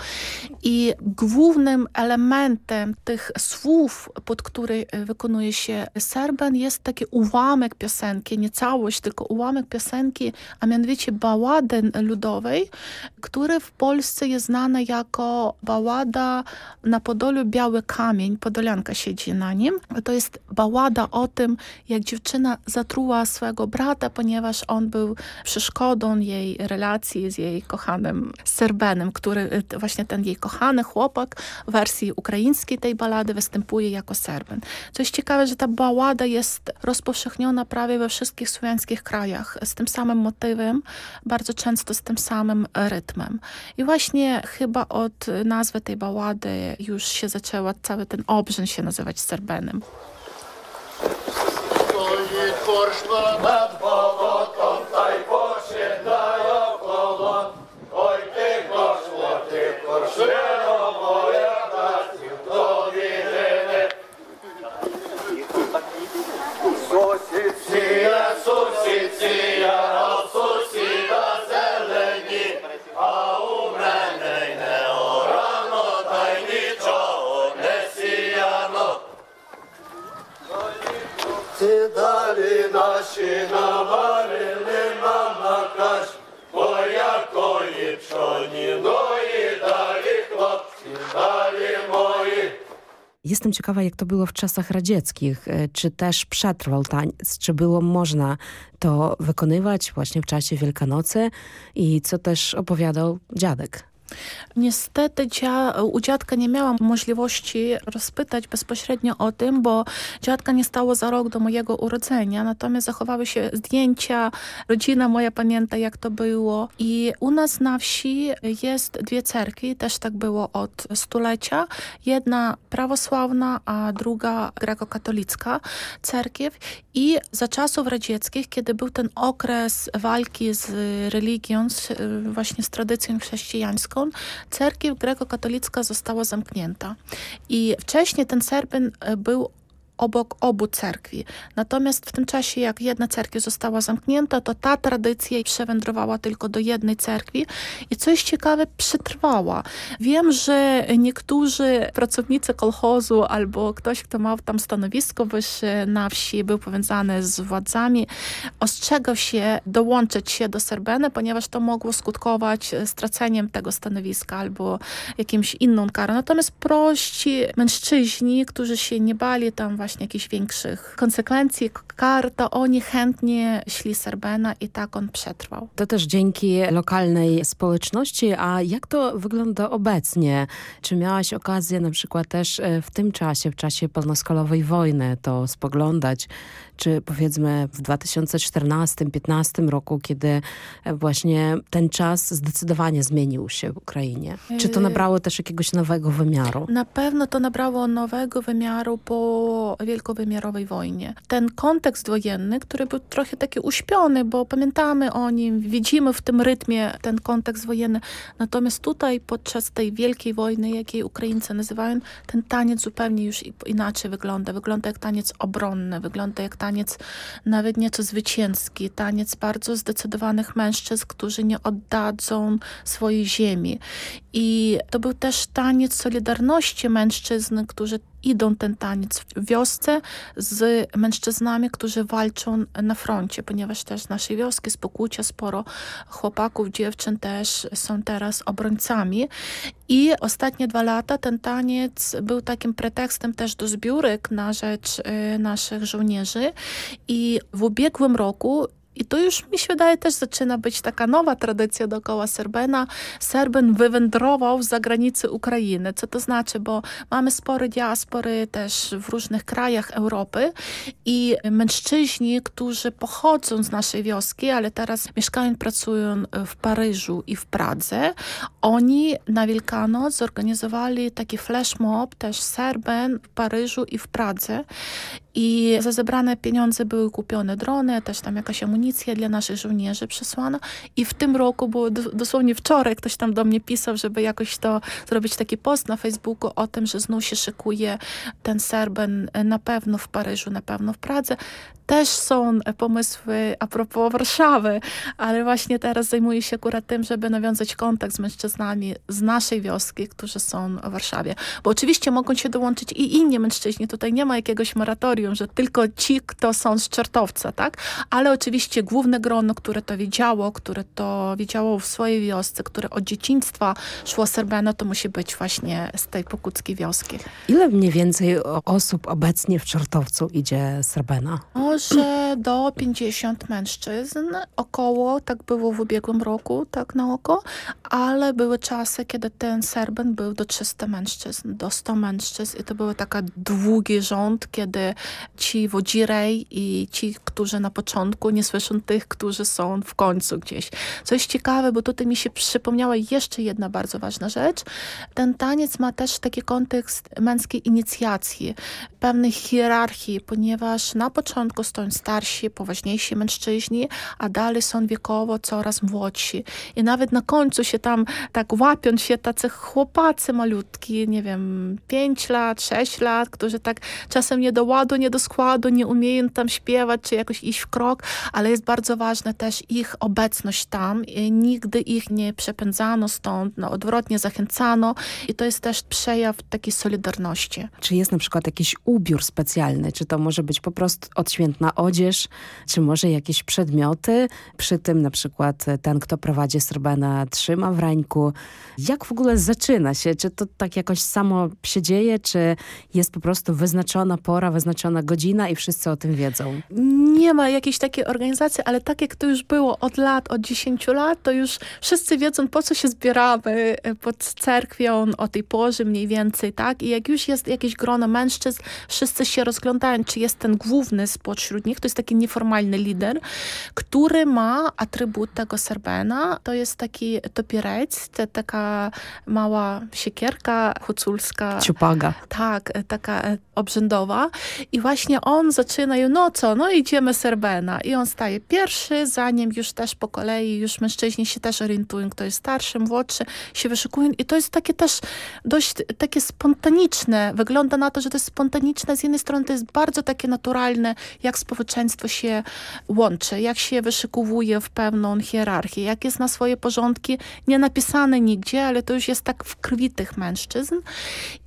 I głównym elementem tych słów, pod który wykonuje się serben, jest taki ułamek piosenki, nie całość, tylko ułamek piosenki, a mianowicie bałady ludowej, który w Polsce jest znany jako bałada na Podolu Biały Kań kamień, Podolianka siedzi na nim. To jest bałada o tym, jak dziewczyna zatruła swego brata, ponieważ on był przeszkodą jej relacji z jej kochanym Serbenem, który właśnie ten jej kochany chłopak w wersji ukraińskiej tej balady występuje jako Serben. Co jest ciekawe, że ta bałada jest rozpowszechniona prawie we wszystkich słowiańskich krajach z tym samym motywem, bardzo często z tym samym rytmem. I właśnie chyba od nazwy tej bałady już się zaczęła, cały ten obrzęd się nazywać Serbenem. I chłopcy. Jestem ciekawa, jak to było w czasach radzieckich. E, czy też przetrwał taniec? Czy było można to wykonywać właśnie w czasie Wielkanocy? I co też opowiadał dziadek? Niestety dzia, u dziadka nie miałam możliwości rozpytać bezpośrednio o tym, bo dziadka nie stało za rok do mojego urodzenia, natomiast zachowały się zdjęcia, rodzina moja pamięta jak to było. I u nas na wsi jest dwie cerkwi, też tak było od stulecia. Jedna prawosławna, a druga grekokatolicka cerkiew. I za czasów radzieckich, kiedy był ten okres walki z religią, z, właśnie z tradycją chrześcijańską, cerkiew grekokatolicka została zamknięta. I wcześniej ten Serbyn był obok obu cerkwi. Natomiast w tym czasie, jak jedna cerkiew została zamknięta, to ta tradycja przewędrowała tylko do jednej cerkwi i coś ciekawe przetrwała. Wiem, że niektórzy pracownicy kolchozu albo ktoś, kto miał tam stanowisko wyższe na wsi, był powiązany z władzami, ostrzegał się dołączyć się do Serbeny, ponieważ to mogło skutkować straceniem tego stanowiska albo jakimś inną karą. Natomiast prości mężczyźni, którzy się nie bali tam właśnie jakichś większych konsekwencji, kar, to oni chętnie szli Serbena i tak on przetrwał. To też dzięki lokalnej społeczności, a jak to wygląda obecnie? Czy miałaś okazję na przykład też e, w tym czasie, w czasie pełnoskalowej wojny to spoglądać, czy powiedzmy w 2014-2015 roku, kiedy właśnie ten czas zdecydowanie zmienił się w Ukrainie? Czy to nabrało też jakiegoś nowego wymiaru? Na pewno to nabrało nowego wymiaru po wielkowymiarowej wojnie. Ten kontekst wojenny, który był trochę taki uśpiony, bo pamiętamy o nim, widzimy w tym rytmie ten kontekst wojenny. Natomiast tutaj podczas tej wielkiej wojny, jakiej Ukraińcy nazywają, ten taniec zupełnie już inaczej wygląda. Wygląda jak taniec obronny, wygląda jak taniec nawet nieco zwycięski, taniec bardzo zdecydowanych mężczyzn, którzy nie oddadzą swojej ziemi. I to był też taniec solidarności mężczyzn, którzy idą ten taniec w wiosce z mężczyznami, którzy walczą na froncie, ponieważ też naszej wioski z Pokłucia sporo chłopaków, dziewczyn też są teraz obrońcami. I ostatnie dwa lata ten taniec był takim pretekstem też do zbiórek na rzecz y, naszych żołnierzy. I w ubiegłym roku i to już mi się wydaje też zaczyna być taka nowa tradycja dookoła Serbena. Serben wywędrował z zagranicy Ukrainy. Co to znaczy? Bo mamy spory diaspory też w różnych krajach Europy i mężczyźni, którzy pochodzą z naszej wioski, ale teraz mieszkają, pracują w Paryżu i w Pradze, oni na Wielkanoc zorganizowali taki flash mob, też Serben w Paryżu i w Pradze i za zebrane pieniądze były kupione drony, też tam jakaś amunicja dla naszych żołnierzy przesłana. I w tym roku, bo dosłownie wczoraj ktoś tam do mnie pisał, żeby jakoś to zrobić taki post na Facebooku o tym, że znów się szykuje ten Serben na pewno w Paryżu, na pewno w Pradze. Też są pomysły a propos Warszawy, ale właśnie teraz zajmuję się akurat tym, żeby nawiązać kontakt z mężczyznami z naszej wioski, którzy są w Warszawie. Bo oczywiście mogą się dołączyć i inni mężczyźni. Tutaj nie ma jakiegoś moratorium, że tylko ci, kto są z Czertowca, tak? Ale oczywiście oczywiście główne grono, które to wiedziało, które to wiedziało w swojej wiosce, które od dzieciństwa szło Serbena, to musi być właśnie z tej pokuckiej wioski. Ile mniej więcej osób obecnie w Czortowcu idzie Serbena? Może do 50 mężczyzn, około, tak było w ubiegłym roku, tak na oko, ale były czasy, kiedy ten Serben był do 300 mężczyzn, do 100 mężczyzn i to był taki długi rząd, kiedy ci wodzirej i ci, którzy na początku nie słyszą tych, którzy są w końcu gdzieś. Coś ciekawe, bo tutaj mi się przypomniała jeszcze jedna bardzo ważna rzecz. Ten taniec ma też taki kontekst męskiej inicjacji, pewnej hierarchii, ponieważ na początku stoją starsi, poważniejsi mężczyźni, a dalej są wiekowo coraz młodsi. I nawet na końcu się tam tak łapią się tacy chłopacy malutki, nie wiem, 5 lat, 6 lat, którzy tak czasem nie do ładu, nie do składu, nie umieją tam śpiewać, czy jakoś iść w krok, ale jest bardzo ważna też ich obecność tam. I nigdy ich nie przepędzano stąd, no odwrotnie zachęcano i to jest też przejaw takiej solidarności. Czy jest na przykład jakiś ubiór specjalny? Czy to może być po prostu odświętna odzież, czy może jakieś przedmioty? Przy tym na przykład ten, kto prowadzi Serbena trzyma w rańku. Jak w ogóle zaczyna się? Czy to tak jakoś samo się dzieje, czy jest po prostu wyznaczona pora, wyznaczona godzina i wszyscy o tym wiedzą? Nie ma jakiejś takiej organizacji, ale tak jak to już było od lat, od 10 lat, to już wszyscy wiedzą, po co się zbieramy pod cerkwią o tej porze mniej więcej, tak? I jak już jest jakieś grono mężczyzn, wszyscy się rozglądają, czy jest ten główny spośród nich, to jest taki nieformalny lider, który ma atrybut tego Serbena, to jest taki topierec, to taka mała siekierka huculska. Ciupaga. Tak, taka obrzędowa i właśnie on zaczyna, no co, no idziemy Serbena i on staje pierwszy, zanim już też po kolei, już mężczyźni się też orientują, kto jest starszy, młodszy, się wyszukują. I to jest takie też dość takie spontaniczne, wygląda na to, że to jest spontaniczne, z jednej strony to jest bardzo takie naturalne, jak społeczeństwo się łączy, jak się wyszykowuje w pewną hierarchię, jak jest na swoje porządki, nie napisane nigdzie, ale to już jest tak w krwi tych mężczyzn.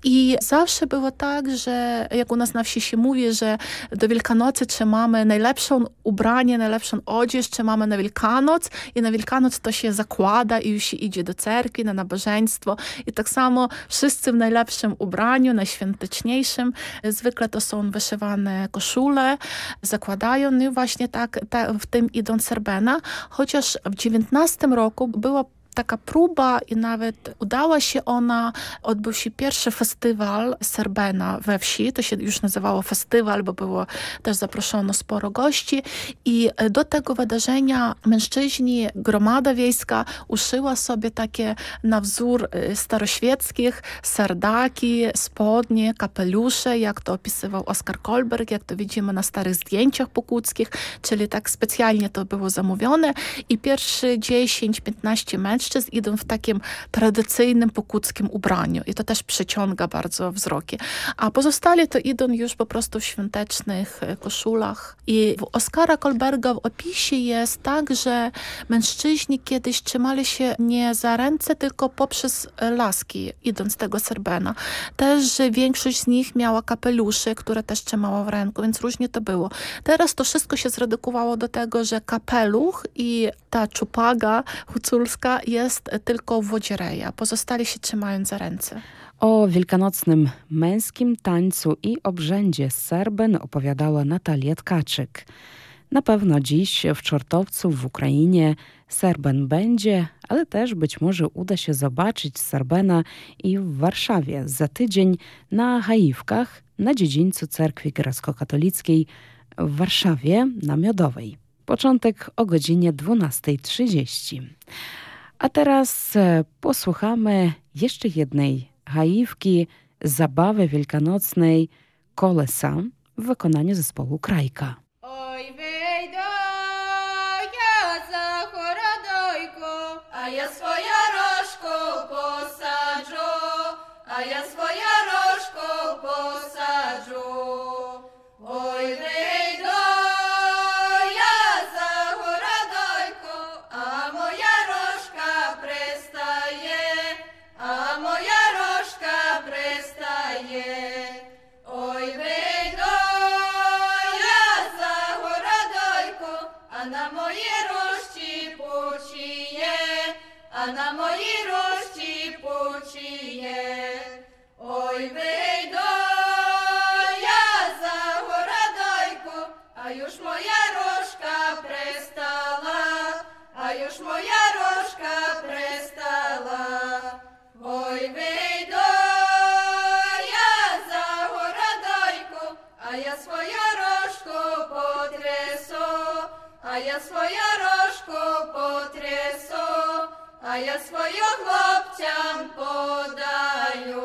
I zawsze było tak, że jak u nas na wsi się mówi, że do Wielkanocy trzymamy najlepszą ubranie, najlepszą odzież, trzymamy na Wielkanoc. I na Wielkanoc to się zakłada i już się idzie do cerkwi, na nabożeństwo. I tak samo wszyscy w najlepszym ubraniu, najświąteczniejszym. Zwykle to są wyszywane koszule, zakładają. No i właśnie tak, tak w tym idą serbena, chociaż w XIX roku była taka próba i nawet udała się ona, odbył się pierwszy festiwal Serbena we wsi, to się już nazywało festiwal, bo było też zaproszono sporo gości. I do tego wydarzenia mężczyźni, gromada wiejska uszyła sobie takie na wzór y, staroświeckich sardaki, spodnie, kapelusze, jak to opisywał Oskar Kolberg, jak to widzimy na starych zdjęciach pokuckich, czyli tak specjalnie to było zamówione. I pierwszy 10-15 mężczyzn mężczyzn idą w takim tradycyjnym pokuckim ubraniu i to też przyciąga bardzo wzroki. A pozostali to idą już po prostu w świątecznych e, koszulach. I w Oskara Kolberga w opisie jest tak, że mężczyźni kiedyś trzymali się nie za ręce, tylko poprzez laski, idąc tego serbena. Też, że większość z nich miała kapelusze, które też trzymała w ręku, więc różnie to było. Teraz to wszystko się zredukowało do tego, że kapeluch i ta czupaga huculska jest tylko wodziereja. Pozostali się trzymają za ręce. O wielkanocnym męskim tańcu i obrzędzie Serben opowiadała Natalia Tkaczyk. Na pewno dziś w Czortowcu w Ukrainie Serben będzie, ale też być może uda się zobaczyć Serbena i w Warszawie za tydzień na Haiwkach na dziedzińcu Cerkwi Grecko-Katolickiej w Warszawie na Miodowej. Początek o godzinie 12.30. A teraz e, posłuchamy jeszcze jednej haiwki, zabawy wielkanocnej Kolesa w wykonaniu zespołu Krajka. Oj, wyjdę, я свою хлопцям подаю.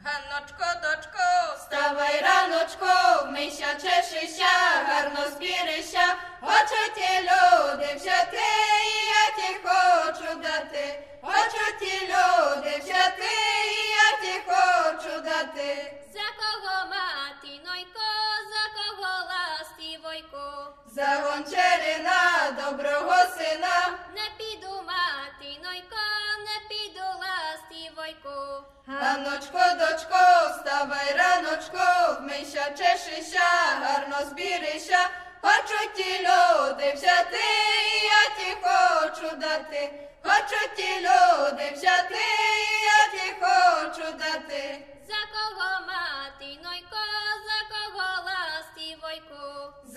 Ганночко, дочко, вставай раночко, вмийся, чешися, гарно збірися, хочуть ті люди взяти, і я ті хочу дати, хочуть ті люди взяти, і я ті хочу дати. Ластівойко, За гончарина, доброго сина, не піду матінойко, не піду ластівойко. Ганночко, дочко, вставай раночко, вмийся, чешися, гарно збірися, хочуть ті люди взяти, і я ті хочу дати, хочуть ті люди взяти, і я ті хочу дати. За кого матінойко, за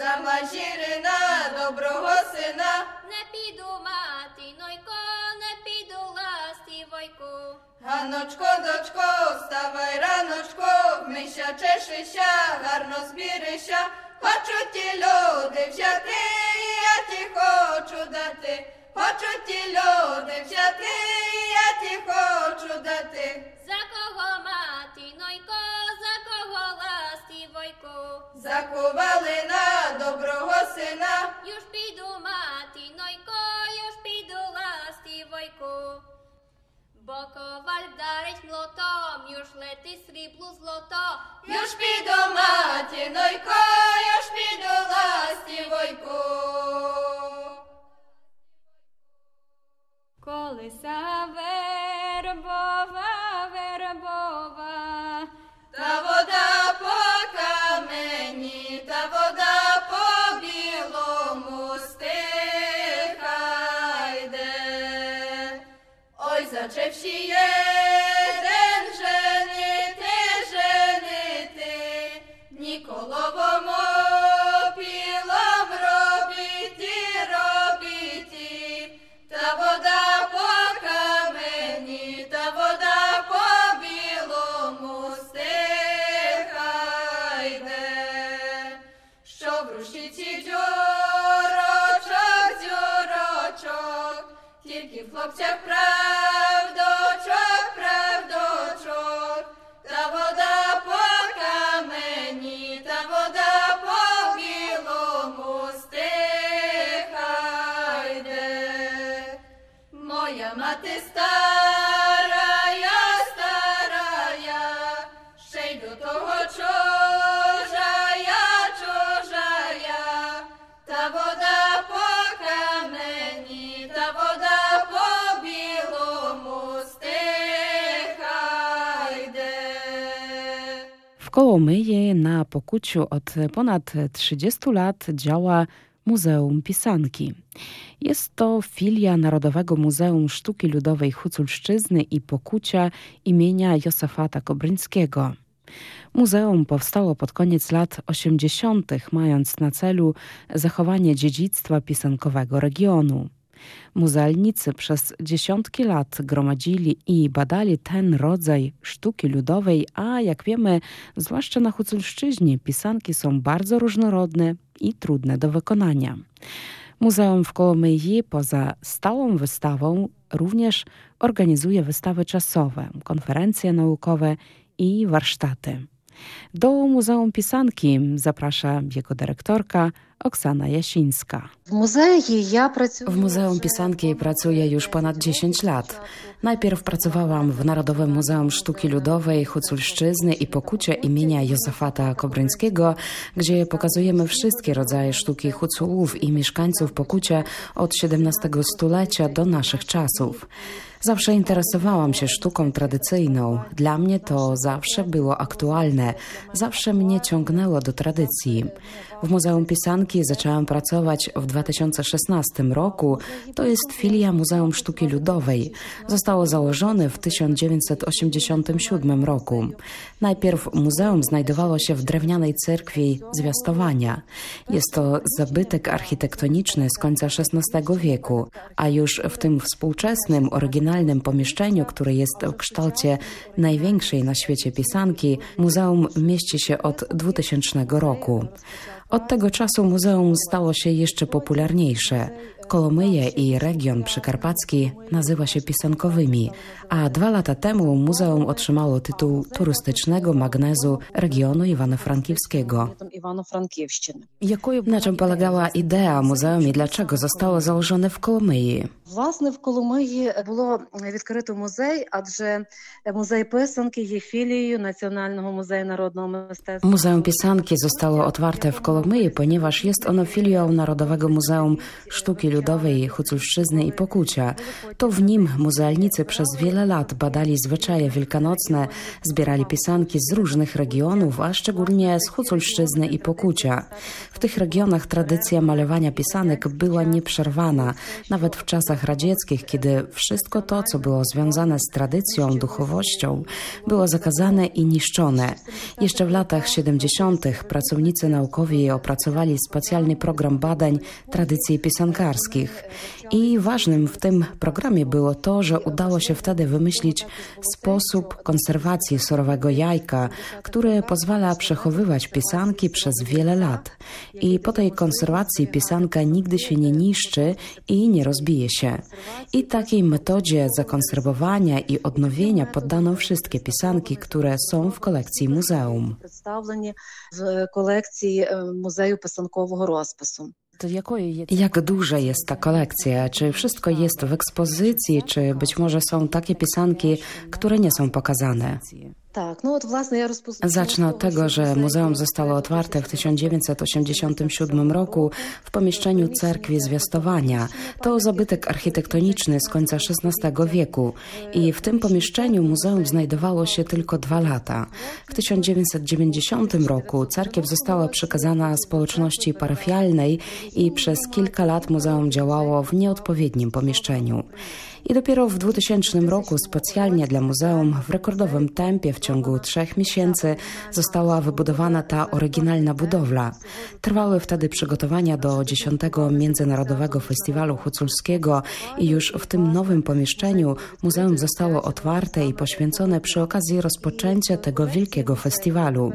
За мажірина, доброго сина, не піду матінойко, не піду ластівойко. Ганночко, дочко, вставай раночко, вмийся, чешися, гарно збірися, хочуть ті люди взяти, я ті хочу дати, хочуть ті люди взяти, я ті хочу дати. За кого матінойко, за кого Закували на доброго сина, Юж піду матінойко, юж піду ластівойко. Бо коваль вдарить млотом, юж летить сріблу злото. Юж піду матінойко, юж піду ластівойко. Колеса вербова, Pokuciu od ponad 30 lat działa Muzeum Pisanki. Jest to filia Narodowego Muzeum Sztuki Ludowej Huculszczyzny i Pokucia imienia Josafata Kobryńskiego. Muzeum powstało pod koniec lat 80., mając na celu zachowanie dziedzictwa pisankowego regionu. Muzealnicy przez dziesiątki lat gromadzili i badali ten rodzaj sztuki ludowej, a jak wiemy, zwłaszcza na Huculszczyźnie, pisanki są bardzo różnorodne i trudne do wykonania. Muzeum w Kołomyi poza stałą wystawą również organizuje wystawy czasowe, konferencje naukowe i warsztaty. Do Muzeum Pisanki zaprasza jego dyrektorka Oksana Jasińska. W muzeum Pisanki pracuję już ponad 10 lat. Najpierw pracowałam w Narodowym Muzeum Sztuki Ludowej, Huculszczyzny i Pokucia imienia Józefata Kobryńskiego, gdzie pokazujemy wszystkie rodzaje sztuki Huculów i mieszkańców Pokucia od XVII stulecia do naszych czasów. Zawsze interesowałam się sztuką tradycyjną. Dla mnie to zawsze było aktualne. Zawsze mnie ciągnęło do tradycji. W Muzeum Pisanki zaczęłam pracować w 2016 roku. To jest filia Muzeum Sztuki Ludowej. Zostało założone w 1987 roku. Najpierw muzeum znajdowało się w drewnianej cerkwi Zwiastowania. Jest to zabytek architektoniczny z końca XVI wieku, a już w tym współczesnym, oryginalnym pomieszczeniu, które jest w kształcie największej na świecie pisanki, muzeum mieści się od 2000 roku. Od tego czasu muzeum stało się jeszcze popularniejsze. Kolomyje i region przykarpacki nazywa się pisankowymi, a dwa lata temu muzeum otrzymało tytuł turystycznego magnezu regionu Iwano-Frankiwskiego. Івано-Франківщини. Na czym polegała idea muzeum i dlaczego zostało założone w Kolomyi? Власне, в Коломиї було відкрито музей, адже музей писанки є філією Національного музею народного мистецtwa. Muzeum Pisanki zostało otwarte w Kolomyi, ponieważ jest ono filią Narodowego Muzeum Sztuki Ludowej, Huculszczyzny i Pokucia. To w nim muzealnicy przez wiele lat badali zwyczaje wielkanocne, zbierali pisanki z różnych regionów, a szczególnie z Huculszczyzny i Pokucia. W tych regionach tradycja malowania pisanek była nieprzerwana, nawet w czasach radzieckich, kiedy wszystko to, co było związane z tradycją, duchowością, było zakazane i niszczone. Jeszcze w latach 70. pracownicy naukowi opracowali specjalny program badań tradycji i ważnym w tym programie było to, że udało się wtedy wymyślić sposób konserwacji surowego jajka, który pozwala przechowywać pisanki przez wiele lat. I po tej konserwacji pisanka nigdy się nie niszczy i nie rozbije się. I takiej metodzie zakonserwowania i odnowienia poddano wszystkie pisanki, które są w kolekcji muzeum. W kolekcji e, Muzeum Pisankowego Rozpisu. Jak duża jest ta kolekcja? Czy wszystko jest w ekspozycji, czy być może są takie pisanki, które nie są pokazane? Zacznę od tego, że muzeum zostało otwarte w 1987 roku w pomieszczeniu Cerkwi Zwiastowania. To zabytek architektoniczny z końca XVI wieku i w tym pomieszczeniu muzeum znajdowało się tylko dwa lata. W 1990 roku cerkiew została przekazana społeczności parafialnej i przez kilka lat muzeum działało w nieodpowiednim pomieszczeniu. I dopiero w 2000 roku specjalnie dla muzeum w rekordowym tempie w ciągu trzech miesięcy została wybudowana ta oryginalna budowla. Trwały wtedy przygotowania do 10. Międzynarodowego Festiwalu Huculskiego i już w tym nowym pomieszczeniu muzeum zostało otwarte i poświęcone przy okazji rozpoczęcia tego wielkiego festiwalu.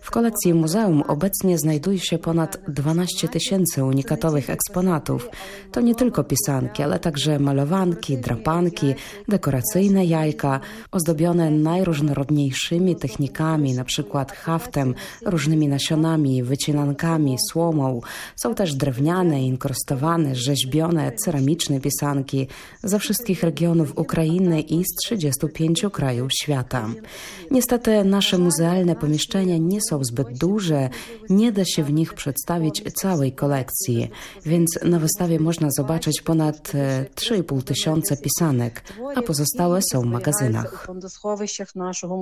W kolekcji muzeum obecnie znajduje się ponad 12 tysięcy unikatowych eksponatów. To nie tylko pisanki, ale także malowanki, drapanki, dekoracyjne jajka, ozdobione najróżnorodniejszymi technikami, na przykład haftem, różnymi nasionami, wycinankami, słomą. Są też drewniane, inkrustowane, rzeźbione, ceramiczne pisanki ze wszystkich regionów Ukrainy i z 35 krajów świata. Niestety nasze muzealne pomieszczenia nie są zbyt duże, nie da się w nich przedstawić całej kolekcji, więc na wystawie można zobaczyć ponad e, 3,5 tysiące pozostałe są w magazynach. У фондосховищах нашого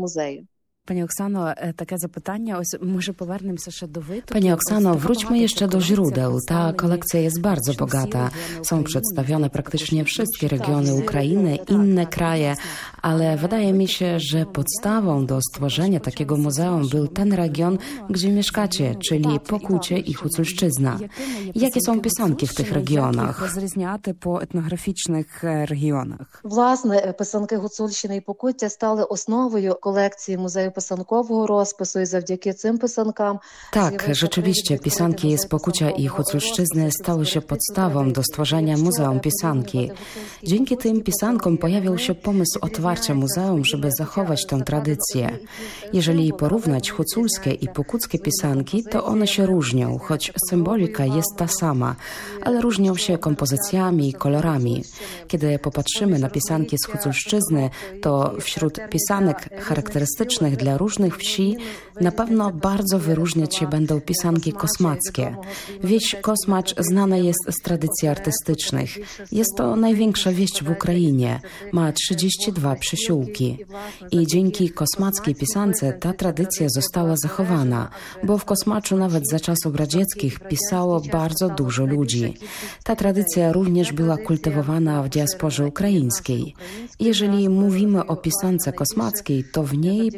музею. Pani Oksano, takie zapytanie, ось może poвернемося ще до witów. Pani Oksano, wróćmy jeszcze do źródeł. Ta kolekcja jest bardzo bogata. Są przedstawione praktycznie wszystkie regiony Ukrainy, inne kraje, ale wydaje mi się, że podstawą do stworzenia takiego muzeum był ten region, gdzie mieszkacie, czyli Pokucie i Huculszczyzna. Jakie są pisanki w tych regionach? Rozróżniaty po etnograficznych regionach. Власне, писанки Гуцульщини і Покуття стали основою колекції музею писанкового розпису, і завдяки цим писанкам Tak, rzeczywiście, pisanki z Pokucia i Huculszczyzny stały się podstawą do stworzenia Muzeum Pisanki. Dzięki tym pisankom pojawił się pomysł otwarcia muzeum, żeby zachować tę tradycję. Jeżeli porównać huculskie i pokuckie pisanki, to one się różnią, choć symbolika jest ta sama, ale różnią się kompozycjami i kolorami. Kiedy popatrzymy na pisanki z Huculszczyzny, to wśród pisanek charakterystycznych dla różnych wsi na pewno bardzo wyróżniać się będą pisanki kosmackie. Wieś Kosmacz znana jest z tradycji artystycznych. Jest to największa wieś w Ukrainie. Ma 32 przysiłki. I dzięki kosmackiej pisance ta tradycja została zachowana, bo w Kosmaczu nawet za czasów radzieckich pisało bardzo dużo ludzi. Ta tradycja również była kultywowana w diasporze ukraińskiej. Jeżeli mówimy o pisance kosmackiej, to w niej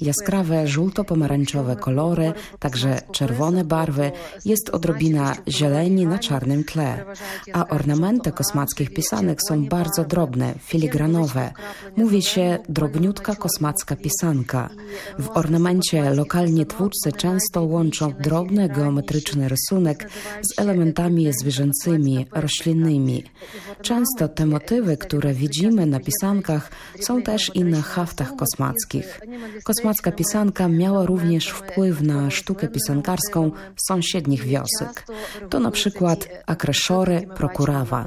jaskrawe żółto-pomarańczowe kolory, także czerwone barwy, jest odrobina zieleni na czarnym tle. A ornamenty kosmackich pisanek są bardzo drobne, filigranowe. Mówi się drobniutka kosmacka pisanka. W ornamencie lokalni twórcy często łączą drobny geometryczny rysunek z elementami zwierzęcymi, roślinnymi. Często te motywy, które widzimy na pisankach, są też i na haftach kosmackich. Kosmacka pisanka miała również wpływ na sztukę pisankarską sąsiednich wiosek. To na przykład Akreszory, Prokurawa.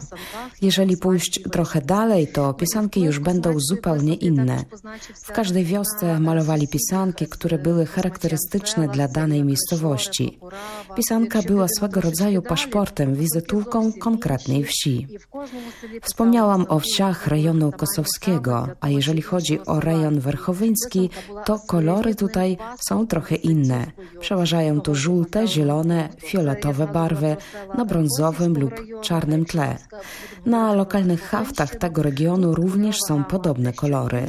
Jeżeli pójść trochę dalej, to pisanki już będą zupełnie inne. W każdej wiosce malowali pisanki, które były charakterystyczne dla danej miejscowości. Pisanka była swego rodzaju paszportem, wizytówką konkretnej wsi. Wspomniałam o wsiach rejonu kosowskiego, a jeżeli chodzi o rejon werchowyński, to kolory tutaj są trochę inne. Przeważają tu żółte, zielone, fioletowe barwy na brązowym lub czarnym tle. Na lokalnych haftach tego regionu również są podobne kolory.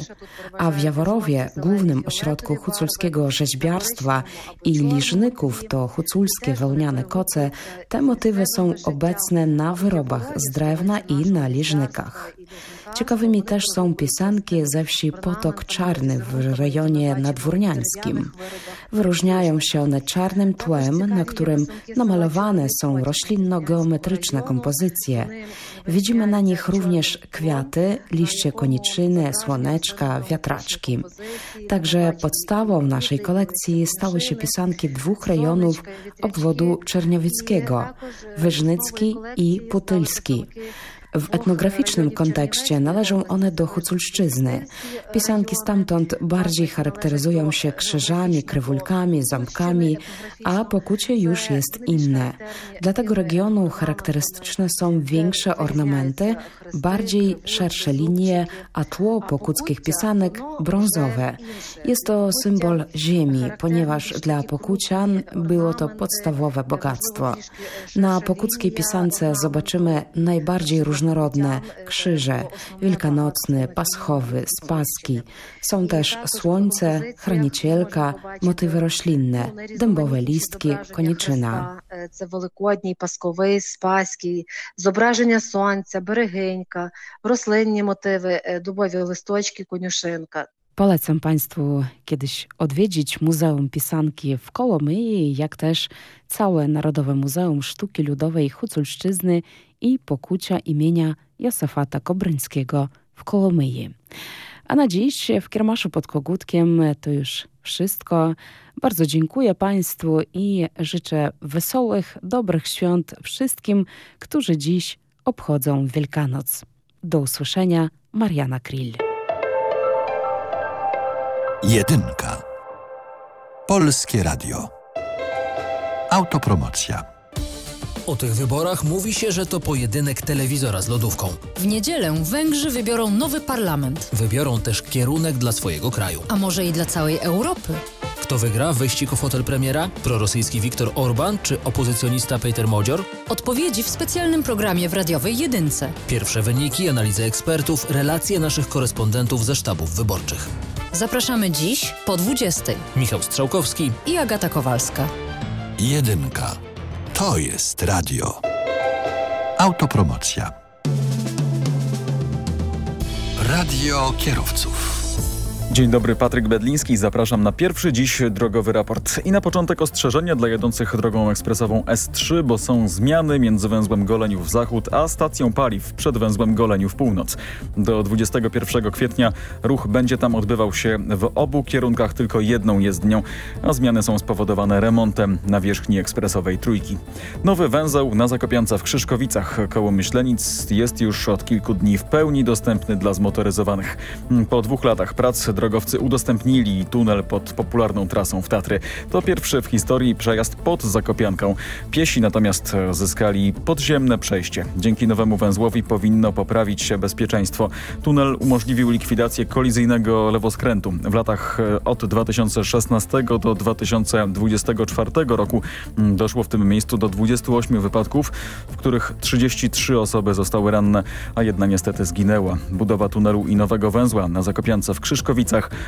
A w Jaworowie, głównym ośrodku huculskiego rzeźbiarstwa i liżnyków to huculskie wełniane koce, te motywy są obecne na wyrobach z drewna i na liżnykach. Ciekawymi też są pisanki ze wsi Potok Czarny w rejonie nadwórniańskim. Wyróżniają się one czarnym tłem, na którym namalowane są roślinno-geometryczne kompozycje. Widzimy na nich również kwiaty, liście koniczyny, słoneczka, wiatraczki. Także podstawą naszej kolekcji stały się pisanki dwóch rejonów obwodu czerniowickiego, Wyżnycki i Putylski. W etnograficznym kontekście należą one do Huculszczyzny. Pisanki stamtąd bardziej charakteryzują się krzyżami, krywulkami, ząbkami, a pokucie już jest inne. Dla tego regionu charakterystyczne są większe ornamenty, bardziej szersze linie, a tło pokuckich pisanek brązowe. Jest to symbol ziemi, ponieważ dla pokucian było to podstawowe bogactwo. Na pokuckiej pisance zobaczymy najbardziej różnorodne różnorodne krzyże, wielkanocny, paschowy, spaski. Są też słońce, chranicielka, motywy roślinne, dębowe listki, koniczyna. Це великодній, пасковий, спаський, зображення сонця, берегинька, рослинні мотиви, дубові листочки, конюшинка. Polecam Państwu kiedyś odwiedzić Muzeum Pisanki w Kołomyi, jak też całe Narodowe Muzeum Sztuki Ludowej Huculszczyzny i Pokucia imienia Josafata Kobryńskiego w Kołomyi. A na dziś w Kiermaszu pod Kogutkiem to już wszystko. Bardzo dziękuję Państwu i życzę wesołych, dobrych świąt wszystkim, którzy dziś obchodzą Wielkanoc. Do usłyszenia, Mariana Krill. Jedynka. Polskie Radio. Autopromocja. O tych wyborach mówi się, że to pojedynek telewizora z lodówką. W niedzielę Węgrzy wybiorą nowy parlament. Wybiorą też kierunek dla swojego kraju. A może i dla całej Europy? Kto wygra wyścig o fotel premiera? Prorosyjski Viktor Orban czy opozycjonista Peter Modzior? Odpowiedzi w specjalnym programie w radiowej Jedynce. Pierwsze wyniki, analizy ekspertów, relacje naszych korespondentów ze sztabów wyborczych. Zapraszamy dziś po 20. Michał Strzałkowski i Agata Kowalska. Jedynka. To jest radio. Autopromocja. Radio kierowców. Dzień dobry, Patryk Bedliński. Zapraszam na pierwszy dziś drogowy raport. I na początek ostrzeżenia dla jadących drogą ekspresową S3, bo są zmiany między węzłem Goleniów Zachód a stacją paliw przed węzłem Goleniów Północ. Do 21 kwietnia ruch będzie tam odbywał się w obu kierunkach tylko jedną jezdnią, a zmiany są spowodowane remontem nawierzchni ekspresowej Trójki. Nowy węzeł na Zakopiance w Krzyszkowicach koło Myślenic jest już od kilku dni w pełni dostępny dla zmotoryzowanych. Po dwóch latach prac drogowcy udostępnili tunel pod popularną trasą w Tatry. To pierwszy w historii przejazd pod Zakopianką. Piesi natomiast zyskali podziemne przejście. Dzięki nowemu węzłowi powinno poprawić się bezpieczeństwo. Tunel umożliwił likwidację kolizyjnego lewoskrętu. W latach e, od 2016 do 2024 roku mm, doszło w tym miejscu do 28 wypadków, w których 33 osoby zostały ranne, a jedna niestety zginęła. Budowa tunelu i nowego węzła na Zakopiance w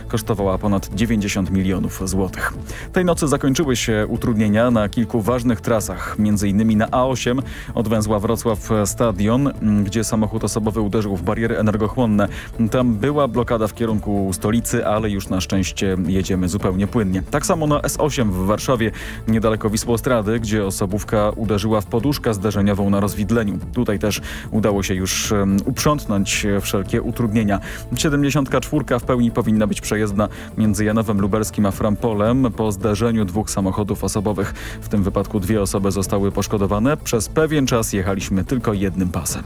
Kosztowała ponad 90 milionów złotych. Tej nocy zakończyły się utrudnienia na kilku ważnych trasach, m.in. na A8 od węzła Wrocław Stadion, gdzie samochód osobowy uderzył w bariery energochłonne. Tam była blokada w kierunku stolicy, ale już na szczęście jedziemy zupełnie płynnie. Tak samo na S8 w Warszawie, niedaleko Wisłostrady, gdzie osobówka uderzyła w poduszkę zderzeniową na rozwidleniu. Tutaj też udało się już uprzątnąć wszelkie utrudnienia. 74 w pełni powinna być przejezdna między Janowem Lubelskim a Frampolem po zdarzeniu dwóch samochodów osobowych. W tym wypadku dwie osoby zostały poszkodowane. Przez pewien czas jechaliśmy tylko jednym pasem.